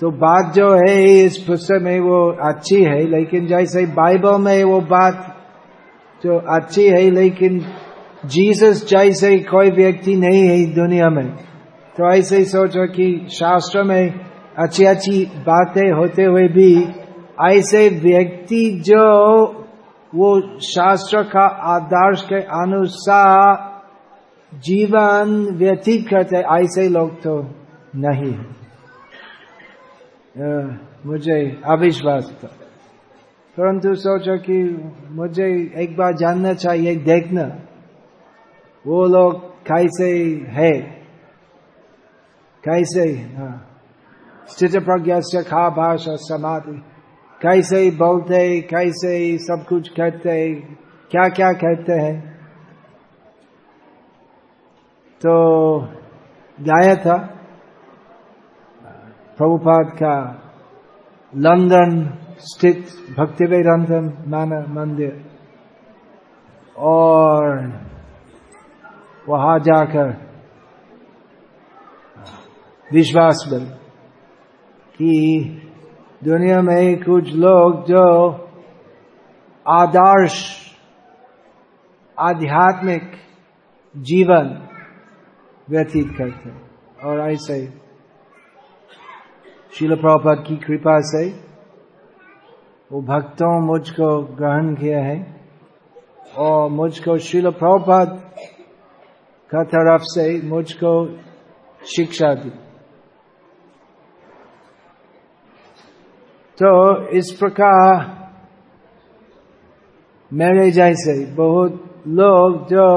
तो बात जो है, इस पुस्तक में वो अच्छी है, लेकिन जैसे बाइबल में वो बात जो अच्छी है, लेकिन जीसस जैसे कोई व्यक्ति नहीं है दुनिया में। तो ऐसे ही सोचो कि शास्त्र में अच्छी अच्छी बातें होते हुए भी ऐसे व्यक्ति जो वो शास्त्र का आदर्श के अनुसार जीवन व्यतीत करते, ऐसे लोग तो नहीं है। मुझे अविश्वास था। परंतु सोचो कि मुझे एक बार जानना चाहिए देखना। वो लोग कैसे है? कैसे हाँ। स्थित प्रज्ञा खा भाषा समाधि। कैसे बोलते, कैसे सब कुछ कहते क्या क्या कहते हैं? तो गाया था। प्रभुपाद का लंदन स्थित भक्ति वेदांतम माना मंदिर और वहाँ जाकर विश्वास बल कि दुनिया में कुछ लोग जो आदर्श आध्यात्मिक जीवन व्यतीत करते और ऐसे शिल प्रभुपद की कृपा से वो भक्तों मुझको ग्रहण किया है और मुझको शिल प्रभुपद का तरफ़ से मुझको शिक्षा दी तो इस प्रकार मेरे जैसे बहुत लोग जो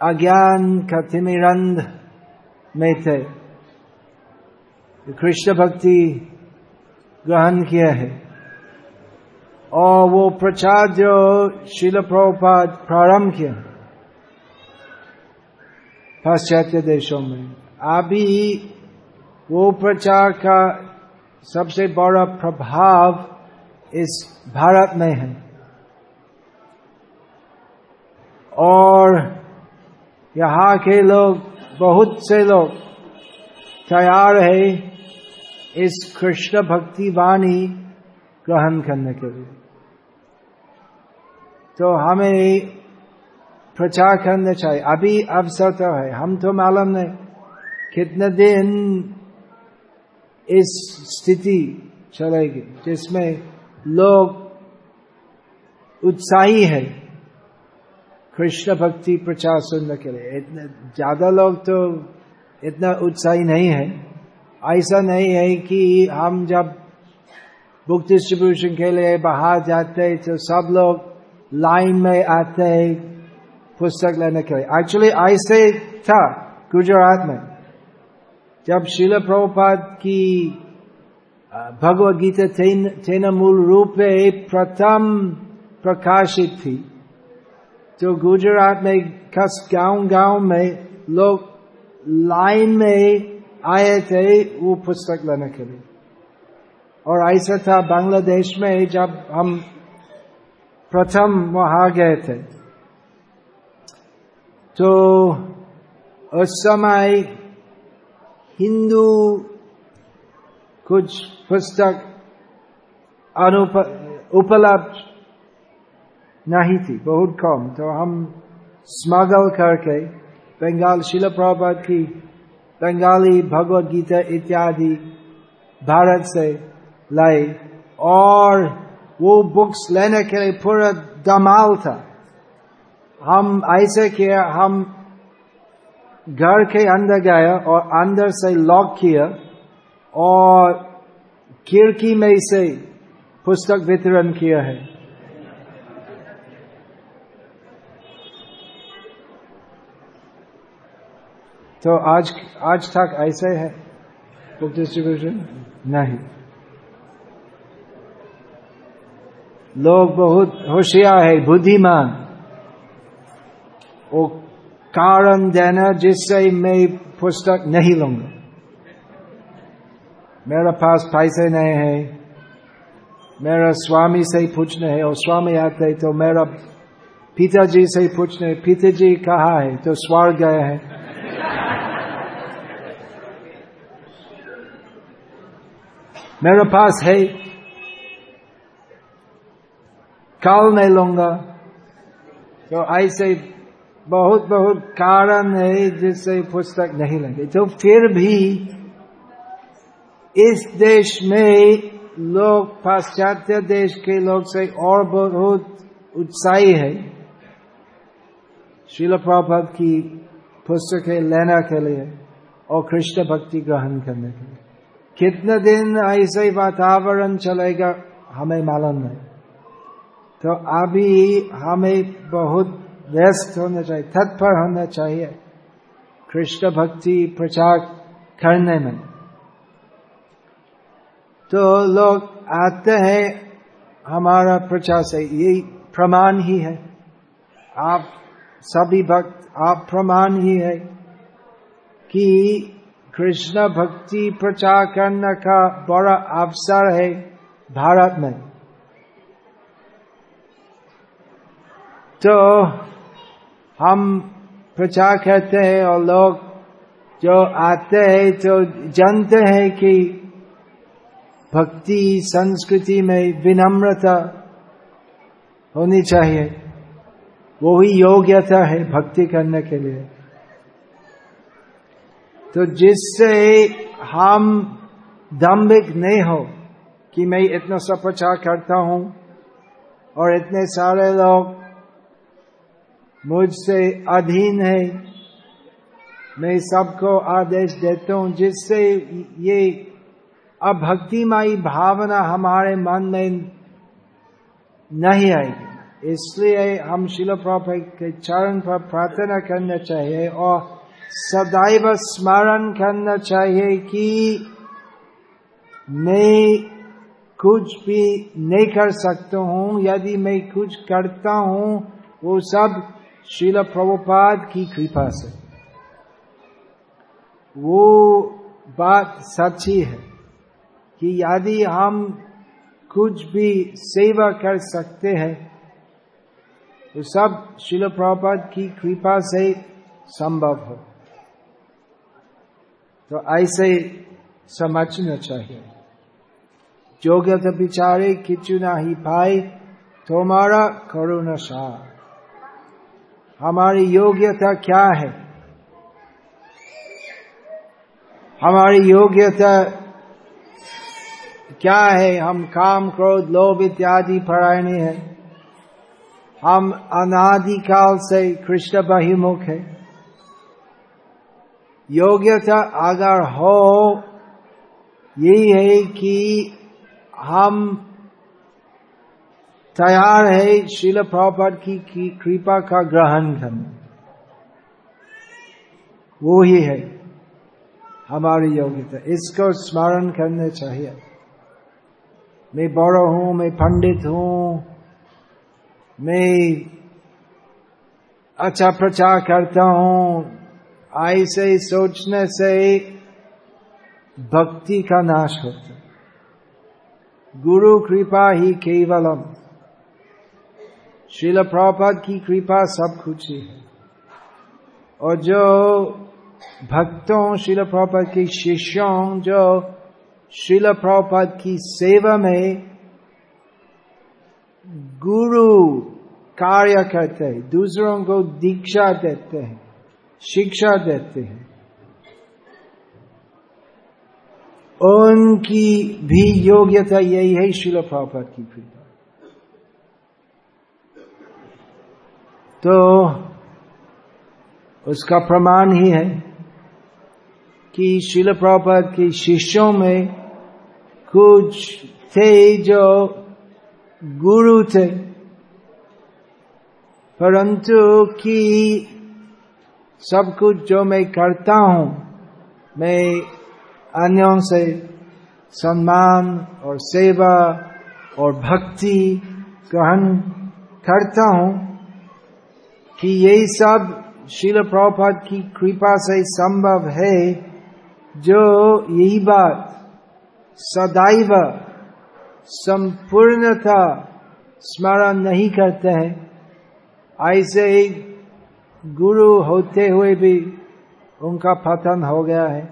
अज्ञान का तिमिरंध में थे कृष्ण भक्ति ग्रहण किया है। और वो प्रचार जो शिल प्रभुपाद प्रारंभ किया पाश्चात्य देशों में। अभी वो प्रचार का सबसे बड़ा प्रभाव इस भारत में है। और यहाँ के लोग, बहुत से लोग तैयार है। इस कृष्ण भक्ति वाणी ग्रहण करने के लिए। तो हमें प्रचार करना चाहिए। अभी अवसर तो है, हम तो मालूम नहीं कितने दिन इस स्थिति चलेगी, जिसमें लोग उत्साही है कृष्ण भक्ति प्रचार सुनने के लिए। इतने, ज़्यादा लोग तो इतना उत्साही नहीं है। ऐसा नहीं है कि हम जब बुक डिस्ट्रीब्यूशन के लिए बाहर जाते हैं तो सब लोग लाइन में आते हैं पुस्तक लेने के लिए। एक्चुअली ऐसे था गुजरात में। जब शिल प्रभुपाद की भगवत गीता तेन मूल रूप प्रथम प्रकाशित थी तो गुजरात में कस गाँव गाँव में लोग लाइन में आए थे, वो पुस्तक लेने के लिए। और ऐसा था बांग्लादेश में जब हम प्रथम वहाँ गए थे। तो उस समय हिंदू कुछ पुस्तक अनुप, उपलब्ध नहीं थी, बहुत कम। तो हम स्मगल करके बंगाल शिल प्रभात की बंगाली भगवत गीता इत्यादि भारत से लाई और वो बुक्स लेने के लिए पूरा दमाल था हम ऐसे किया हम घर के अंदर गया और अंदर से लॉक किया और खिड़की में से पुस्तक वितरण किया है तो आज आज तक ऐसे है? बुक डिस्ट्रीब्यूशन नहीं। लोग बहुत होशियार है बुद्धिमान। वो कारण देना जिससे मैं पुस्तक नहीं लूँगा। मेरा पास पैसे नहीं है। मेरा स्वामी से पूछना है और स्वामी आते तो मेरा पिताजी से पूछने पिताजी कहा है? तो स्वर्ग गए हैं। मेरे पास है कल नहीं लूँगा। तो ऐसे बहुत बहुत कारण है जिससे पुस्तक नहीं लगे। तो फिर भी इस देश में लोग, पाश्चात्य देश के लोग से और बहुत उत्साही है। शिल प्रभात की पुस्तकें लेने के लिए और कृष्ण भक्ति ग्रहण करने के लिए। कितने दिन ऐसे वातावरण चलेगा? हमें मालूम नहीं। तो अभी हमें बहुत व्यस्त होना चाहिए, तत्पर होना चाहिए। कृष्ण भक्ति प्रचार करने में। तो लोग आते हैं, हमारा प्रचार से, यही प्रमाण ही है। आप सभी भक्त, आप प्रमाण ही है कि कृष्ण भक्ति प्रचार करने का बड़ा अवसर है भारत में तो हम प्रचार करते हैं और लोग जो आते हैं तो जानते हैं कि भक्ति संस्कृति में विनम्रता होनी चाहिए, वो ही योग्यता है भक्ति करने के लिए। तो जिससे हम दम्भिक नहीं हो कि मैं इतना सब प्रचार करता हूँ और इतने सारे लोग मुझसे अधीन है, मैं सबको आदेश देता हूँ जिससे ये अभक्तिमयी भावना हमारे मन में नहीं आएगी। इसलिए हम शिल के चरण पर प्रार्थना करना चाहिए और सदैव स्मरण करना चाहिए कि मैं कुछ भी नहीं कर सकता हूँ। यदि मैं कुछ करता हूँ, वो सब शिल प्रभुपाद की कृपा से। वो बात सच्ची है कि यदि हम कुछ भी सेवा कर सकते हैं तो सब शिल प्रभुपाद की कृपा से संभव हो। तो ऐसे समझना चाहिए। योग्यता बिचारे किचु ना ही पाए, तुम्हारा करुणा शाह हमारी योग्यता क्या है? हमारी योग्यता क्या है? हम काम, क्रोध, लोभ इत्यादि परायणी है। हम अनादिकाल से कृष्ण बहिमुख है। योग्यता अगर हो, यही है कि हम तैयार है शिल प्रॉपर की कृपा का ग्रहण करना। वो ही है हमारी योग्यता। इसको स्मरण करने चाहिए। मैं बड़ा हूँ, मैं पंडित हूँ, मैं अच्छा प्रचार करता हूँ ऐसे सोचने से भक्ति का नाश होता गुरु कृपा ही केवलम। शिल प्रभुपाद की कृपा सब कुछ ही है। और जो भक्तों शिल प्रभुपाद के शिष्यों, जो शिल प्रभुपाद की सेवा में गुरु कार्य करते हैं, दूसरों को दीक्षा देते हैं शिक्षा देते हैं। उनकी भी योग्यता यही है, शिल प्रभुपाद की कृपा तो उसका प्रमाण ही है कि शिल प्रभुपाद के शिष्यों में कुछ थे जो गुरु थे, परंतु कि सब कुछ जो मैं करता हूँ, मैं अन्यों से सम्मान और सेवा और भक्ति ग्रहण करता हूँ कि यही सब शिल प्रभुपाद की कृपा से संभव है, जो यही बात सदैव संपूर्णता स्मरण नहीं करते हैं। ऐसे गुरु होते हुए भी उनका पतन हो गया है।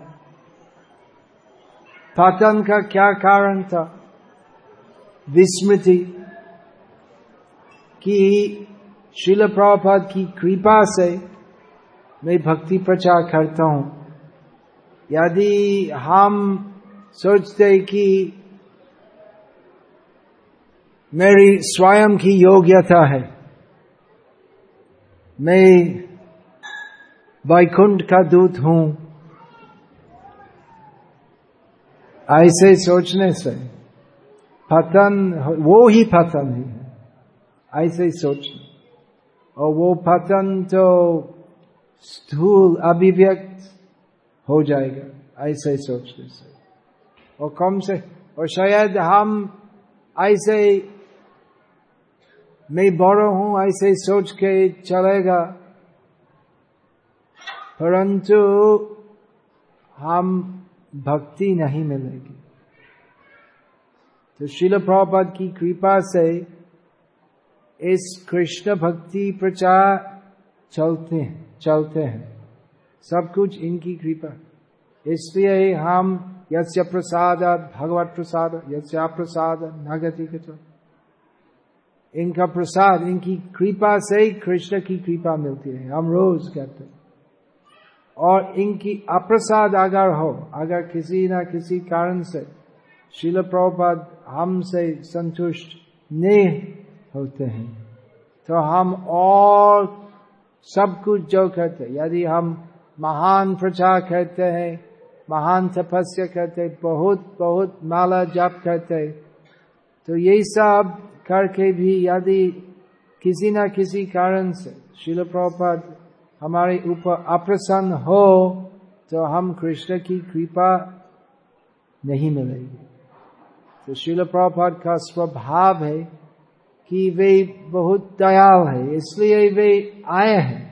पतन का क्या कारण था? विस्मृति कि शिल प्रभुपाद की कृपा से मैं भक्ति प्रचार करता हूँ। यदि हम सोचते कि मेरी स्वयं की योग्यता है मैं वैकुंठ का दूत हूँ। ऐसे सोचने से पतन, वो ही पतन ही है। ऐसे सोच और वो पतन तो स्थूल अभिव्यक्त हो जाएगा, ऐसे सोचने से। और कम से, और शायद हम ऐसे मैं बड़ा हूँ, ऐसे सोच के चलेगा। परंतु हम भक्ति नहीं मिलेगी। तो शिल प्रभुपाद की कृपा से इस कृष्ण भक्ति प्रचार चलते हैं चलते हैं। सब कुछ इनकी कृपा। इसलिए हम यस्य प्रसाद, भगवत प्रसाद, यस्य प्रसाद, नगति के इनका प्रसाद, इनकी कृपा से ही कृष्ण की कृपा मिलती है। हम रोज कहते हैं। और इनकी अप्रसाद अगर हो, अगर किसी न किसी कारण से शिल प्रभुपाद हमसे संतुष्ट नहीं होते हैं तो हम और सब कुछ जो कहते यदि हम महान प्रचार कहते हैं, महान तपस्या करते बहुत बहुत माला जाप करते तो यही सब करके भी यदि किसी न किसी कारण से शिल प्रभुपाद हमारे ऊपर अप्रसन्न हो तो हम कृष्ण की कृपा नहीं मिलेगी। तो शिल प्रभुपाद का स्वभाव है कि वे बहुत दयाल है, इसलिए वे आए हैं।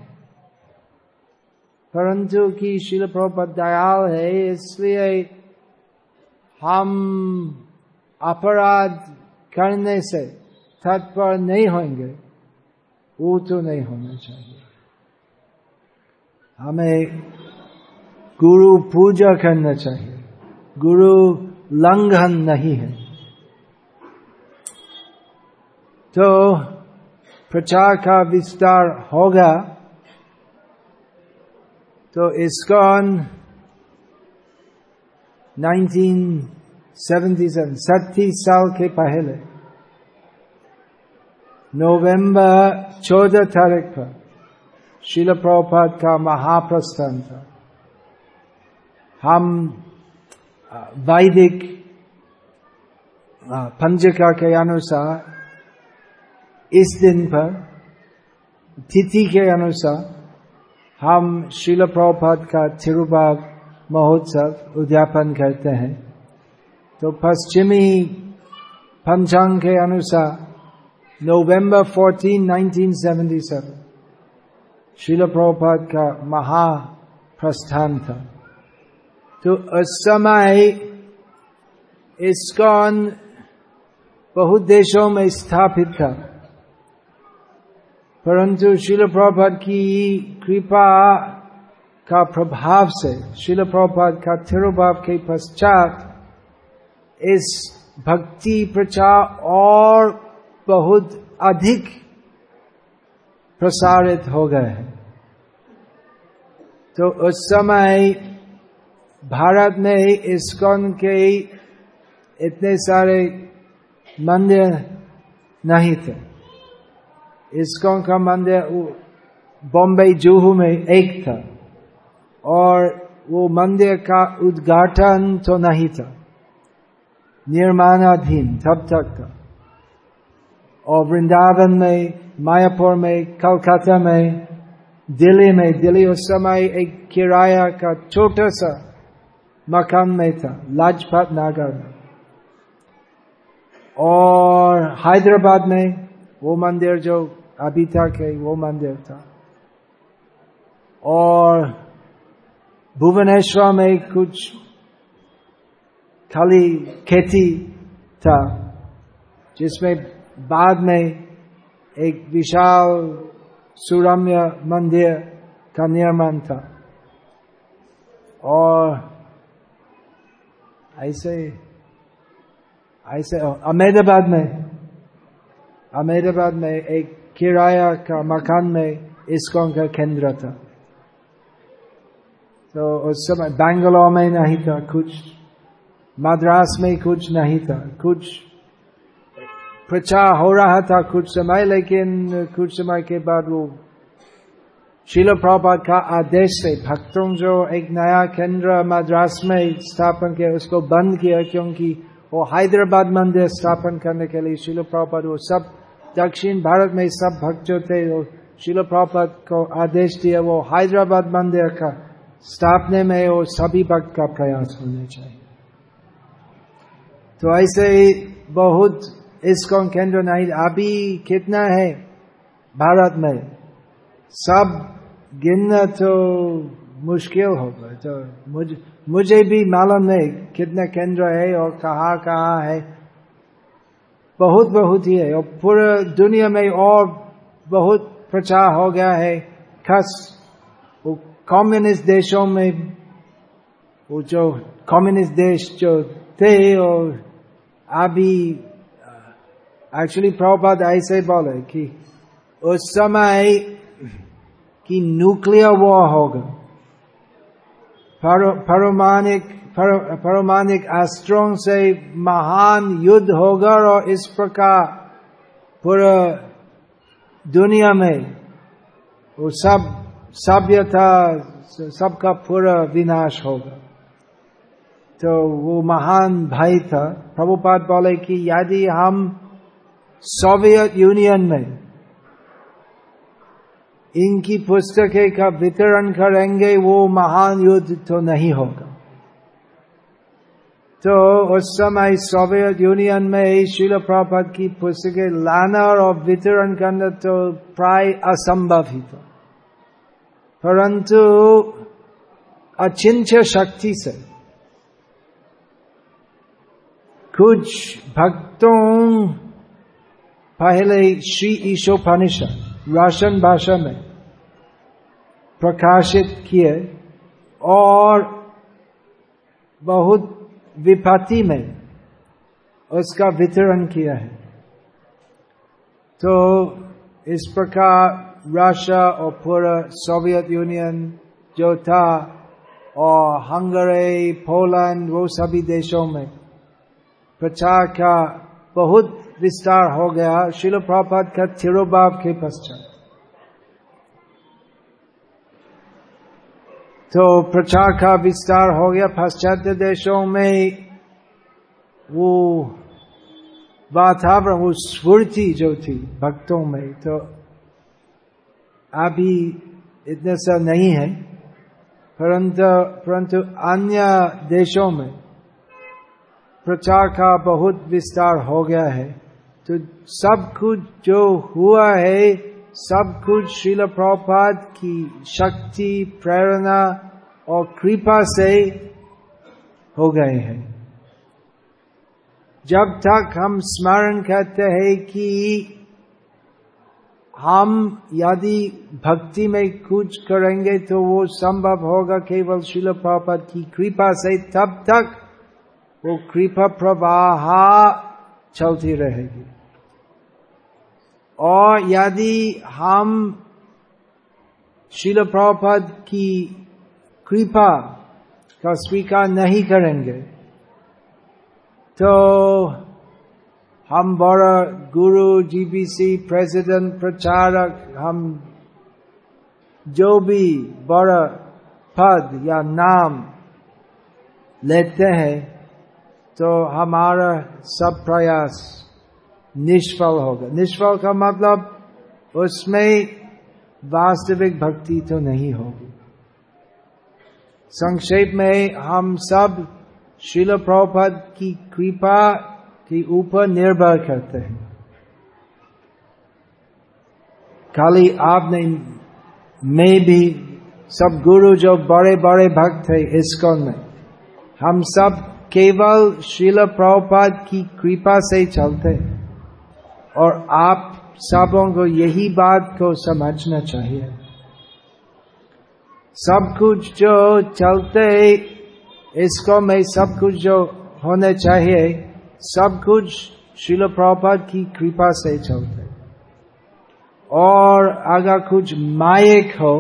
परंतु कि शिल प्रभुपाद दयाल है, इसलिए हम अपराध करने से तत्पर नहीं होंगे, वो तो नहीं होना चाहिए। हमें गुरु पूजा करना चाहिए। गुरु लंघन नहीं है। तो प्रचार का विस्तार होगा। तो इसकॉन 1977 सत्तीस साल के पहले नवंबर चौदह तारीख पर शिल प्रभुपाद का महाप्रस्थान था हम वैदिक पंजिका के अनुसार इस दिन पर तिथि के अनुसार हम शिल प्रभुपाद का तिरुभाग महोत्सव उद्यापन करते हैं तो पश्चिमी पंचांग के अनुसार नवंबर 14, 1977 शिल प्रभुपाद का महा प्रस्थान था तो उस समय इसकॉन बहुत देशों में स्थापित था परंतु शिल प्रभुपाद की कृपा का प्रभाव से शिल प्रभुपाद का थिरुभाव के पश्चात इस भक्ति प्रचार और बहुत अधिक प्रसारित हो गए हैं। तो उस समय भारत में इस्कॉन के इतने सारे मंदिर नहीं थे। इस्कॉन का मंदिर बॉम्बे जूहू में एक था और वो मंदिर का उद्घाटन तो नहीं था। निर्माणाधीन, तब तक था और वृंदावन में मायापुर में कलकत्ता में दिल्ली में दिल्ली उस समय एक किराया का छोटा सा मकान में था लाजपत नगर में और हैदराबाद में वो मंदिर जो अभी तक है वो मंदिर था और भुवनेश्वर में कुछ खाली खेती था जिसमें बाद में एक विशाल सुरम्य मंदिर का निर्माण था। और ऐसे ऐसे अहमदाबाद में अहमदाबाद में एक किराया का मकान में इसकोन का केंद्र था। तो उस समय बैंगलोर में नहीं था, कुछ, मद्रास में कुछ नहीं था, कुछ प्रचार हो रहा था कुछ समय, लेकिन कुछ समय के बाद वो शिल प्रभात का आदेश से भक्तों जो एक नया केंद्र मद्रास में स्थापन किया, उसको बंद किया, क्योंकि वो हैदराबाद मंदिर स्थापन करने के लिए शिल प्रभात, वो सब दक्षिण भारत में सब भक्त जो थे, वो शिल प्रभात को आदेश दिया, वो हैदराबाद मंदिर का स्थापने में वो सभी भक्त का प्रयास होने चाहिए। तो ऐसे ही बहुत इसको केंद्र नहीं अभी कितना है भारत में? सब गिनना तो मुश्किल होगा तो मुझ, मुझे भी मालूम नहीं कितना केंद्र है और कहाँ कहाँ है। बहुत बहुत ही है और पूरे दुनिया में और बहुत प्रचार हो गया है। खास वो कम्युनिस्ट देशों में वो जो कम्युनिस्ट देश जो थे और अभी एक्चुअली प्रभुपाद ऐसे बोले कि उस समय की न्यूक्लियर वॉर होगा परमाणिक परमाणिक अस्त्रों से महान युद्ध होगा और इस प्रकार पूरा दुनिया में वो सब सभ्यता सबका पूरा विनाश होगा तो वो महान भाई था प्रभुपाद बोले कि यदि हम सोवियत यूनियन में इनकी पुस्तकें का वितरण करेंगे वो महान युद्ध तो नहीं होगा तो उस समय सोवियत यूनियन में शिल प्रपद की पुस्तकें लाना और वितरण करना तो प्राय असंभव ही था परंतु अचिंत्य शक्ति से कुछ भक्तों पहले श्री ईशोपनिषद राशन भाषा में प्रकाशित किए और बहुत विपत्ति में उसका वितरण किया है। तो इस प्रकार रशिया और पूरा सोवियत यूनियन जो था और हंगरी, पोलैंड, वो सभी देशों में प्रचार का बहुत विस्तार हो गया शिल प्रपात का थिरोबाब के पश्चात। तो प्रचार का विस्तार हो गया, पाश्चात्य देशों में वो वातावरण वो स्फूर्ति जो थी भक्तों में तो अभी इतने सा नहीं है। परंतु परंतु अन्य देशों में प्रचार का बहुत विस्तार हो गया है। तो सब कुछ जो हुआ है, सब कुछ शिल प्रपात की शक्ति, प्रेरणा और कृपा से हो गए हैं। जब तक हम स्मरण करते हैं कि हम यदि भक्ति में कुछ करेंगे तो वो संभव होगा केवल शिल प्रपात की कृपा से, तब तक वो कृपा प्रवाह चलती रहेगी। और यदि हम शिल प्रपद की कृपा का स्वीकार नहीं करेंगे तो हम बड़ा गुरु जीबीसी प्रेसिडेंट प्रचारक, हम जो भी बड़ा पद या नाम लेते हैं तो हमारा सब प्रयास निष्फल होगा। निष्फल का मतलब उसमें वास्तविक भक्ति तो नहीं होगी। संक्षेप में हम सब शिल प्रपद की कृपा के ऊपर निर्भर करते हैं। खाली आपने में भी सब गुरु जो बड़े बड़े भक्त थे इसकोन में, हम सब केवल शिल प्रभुपाद की कृपा से चलते और आप सबों को यही बात को समझना चाहिए। सब कुछ जो चलते, इसको में सब कुछ जो होने चाहिए, सब कुछ शिल प्रभुपाद की कृपा से चलते। और अगर कुछ मायक हो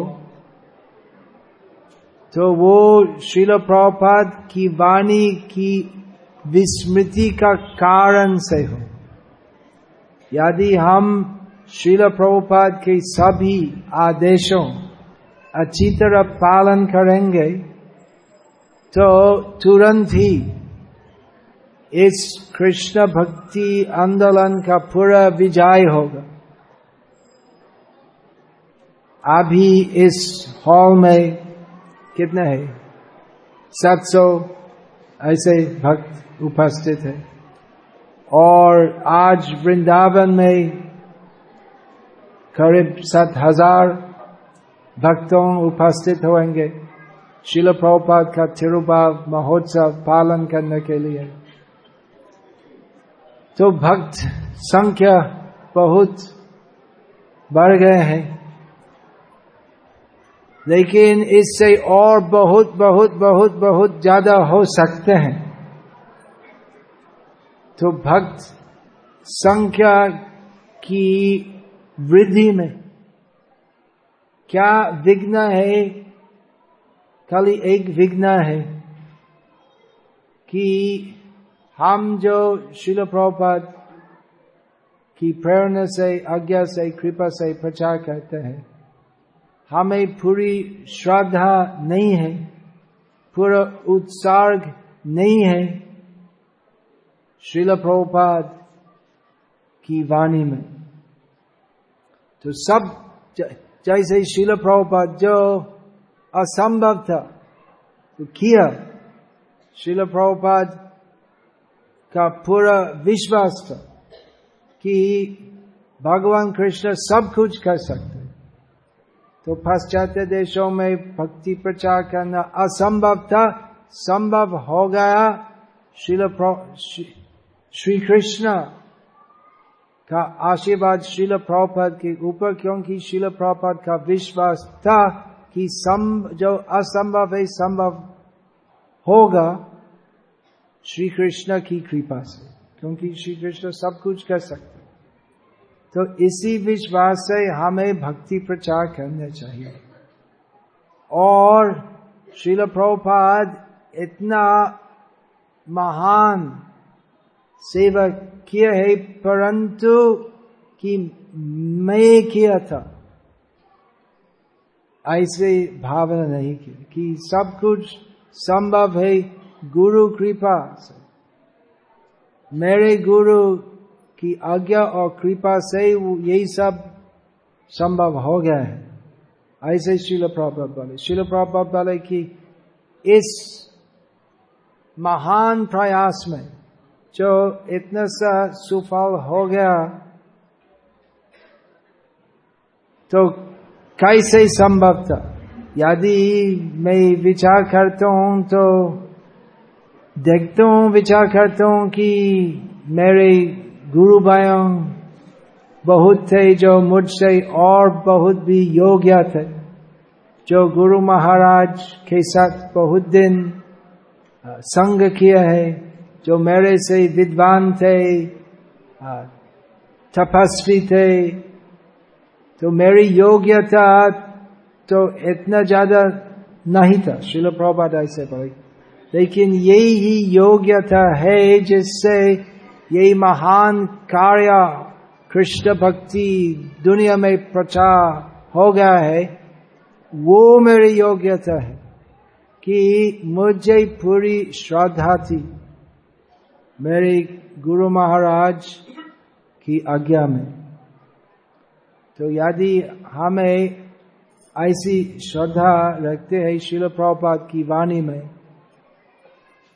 तो वो शिल प्रभुपाद की वाणी की विस्मृति का कारण से हो। यदि हम शिल प्रभुपाद के सभी आदेशों अच्छी तरह पालन करेंगे तो तुरंत ही इस कृष्ण भक्ति आंदोलन का पूरा विजय होगा। अभी इस हॉल में कितने है? सात सौ ऐसे भक्त उपस्थित है। और आज वृंदावन में करीब सात हज़ार भक्तों उपस्थित होंगे शिल प्रभुपाद का तिरुभाव महोत्सव पालन करने के लिए। तो भक्त संख्या बहुत बढ़ गए हैं। लेकिन इससे और बहुत बहुत बहुत बहुत ज़्यादा हो सकते हैं। तो भक्त संख्या की वृद्धि में क्या विघ्न है? खाली एक विघ्न है कि हम जो शिल प्रभुपाद की प्रेरणा से, आज्ञा से, कृपा से प्रचार करते हैं, हमें पूरी श्रद्धा नहीं है, पूरा उत्सर्ग नहीं है शिल प्रभुपाद की वाणी में तो सब जैसे शिल प्रभुपाद जो असंभव था तो किया शिल प्रभुपाद का पूरा विश्वास था कि भगवान कृष्ण सब कुछ कर सकते तो पाश्चात्य देशों में भक्ति प्रचार करना असंभव था संभव हो गया शिल श्री कृष्ण का आशीर्वाद शिल प्रभुपद के ऊपर, क्योंकि शिल प्रभुपद का विश्वास था कि सम, जो असंभव है, संभव होगा श्री कृष्ण की कृपा से, क्योंकि श्री कृष्ण सब कुछ कर सकते तो इसी विश्वास से हमें भक्ति प्रचार करना चाहिए। और शिल प्रभुपाद इतना महान सेवा किया है, परंतु कि मैं किया था। ऐसे भावना नहीं की, कि सब कुछ संभव है, गुरु कृपा से। मेरे गुरु की आज्ञा और कृपा से यही सब संभव हो गया है। ऐसे शिल प्रभाव वाले शिल प्रभाव वाले की इस महान प्रयास में जो इतना सा सुफल हो गया तो कैसे संभव था? यदि मैं विचार करता हूँ तो देखता हूँ, विचार करता हूँ कि मेरे गुरु भाइयों बहुत थे, जो मुझसे और बहुत भी योग्य थे। जो गुरु महाराज के साथ बहुत दिन संग किया है जो मेरे से विद्वान थे तपस्वी थे तो मेरी योग्यता तो इतना ज़्यादा नहीं था। शिल प्रभात ऐसे पढ़े लेकिन यही ही योग्यता है जिससे यही महान कार्य कृष्ण भक्ति दुनिया में प्रचार हो गया है, वो मेरी योग्यता है कि मुझे पूरी श्रद्धा थी। मेरे गुरु महाराज की आज्ञा में। तो यदि, हमें ऐसी श्रद्धा रखते हैं शिल प्रपात की वाणी में।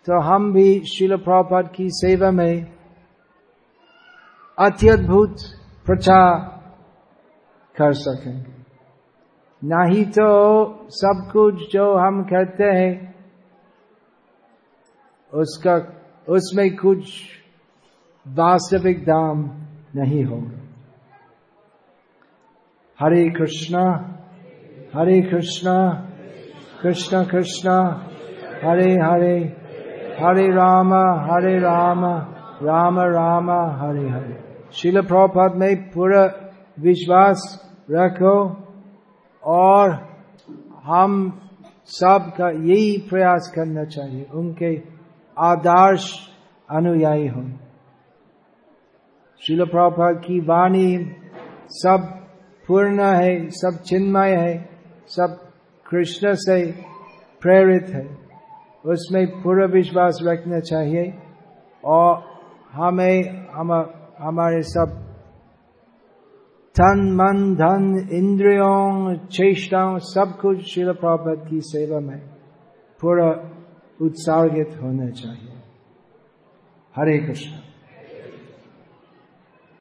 तो हम भी शिल प्रपात की सेवा में अत्यद्भुत प्रचार कर सकेंगे। नहीं तो सब कुछ जो हम कहते हैं, उसका उसमें कुछ वास्तविक दाम नहीं होगा। हरे कृष्णा हरे कृष्णा, कृष्ण कृष्ण, हरे हरे हरे राम हरे राम राम राम, हरे हरे। शिल प्रभात में पूरा विश्वास रखो और हम सब का यही प्रयास करना चाहिए। उनके आदर्श अनुयायी हो। शिल प्रभात की वाणी सब पूर्ण है, सब चिन्मय है, सब कृष्ण से प्रेरित है। उसमें पूरा विश्वास रखना चाहिए और हमें, हम, हमारे सब तन, मन, धन, इंद्रियों, चेष्टाओं, सब कुछ शिल प्रभात की सेवा में पूरा उत्सर्गित होना चाहिए। हरे कृष्ण।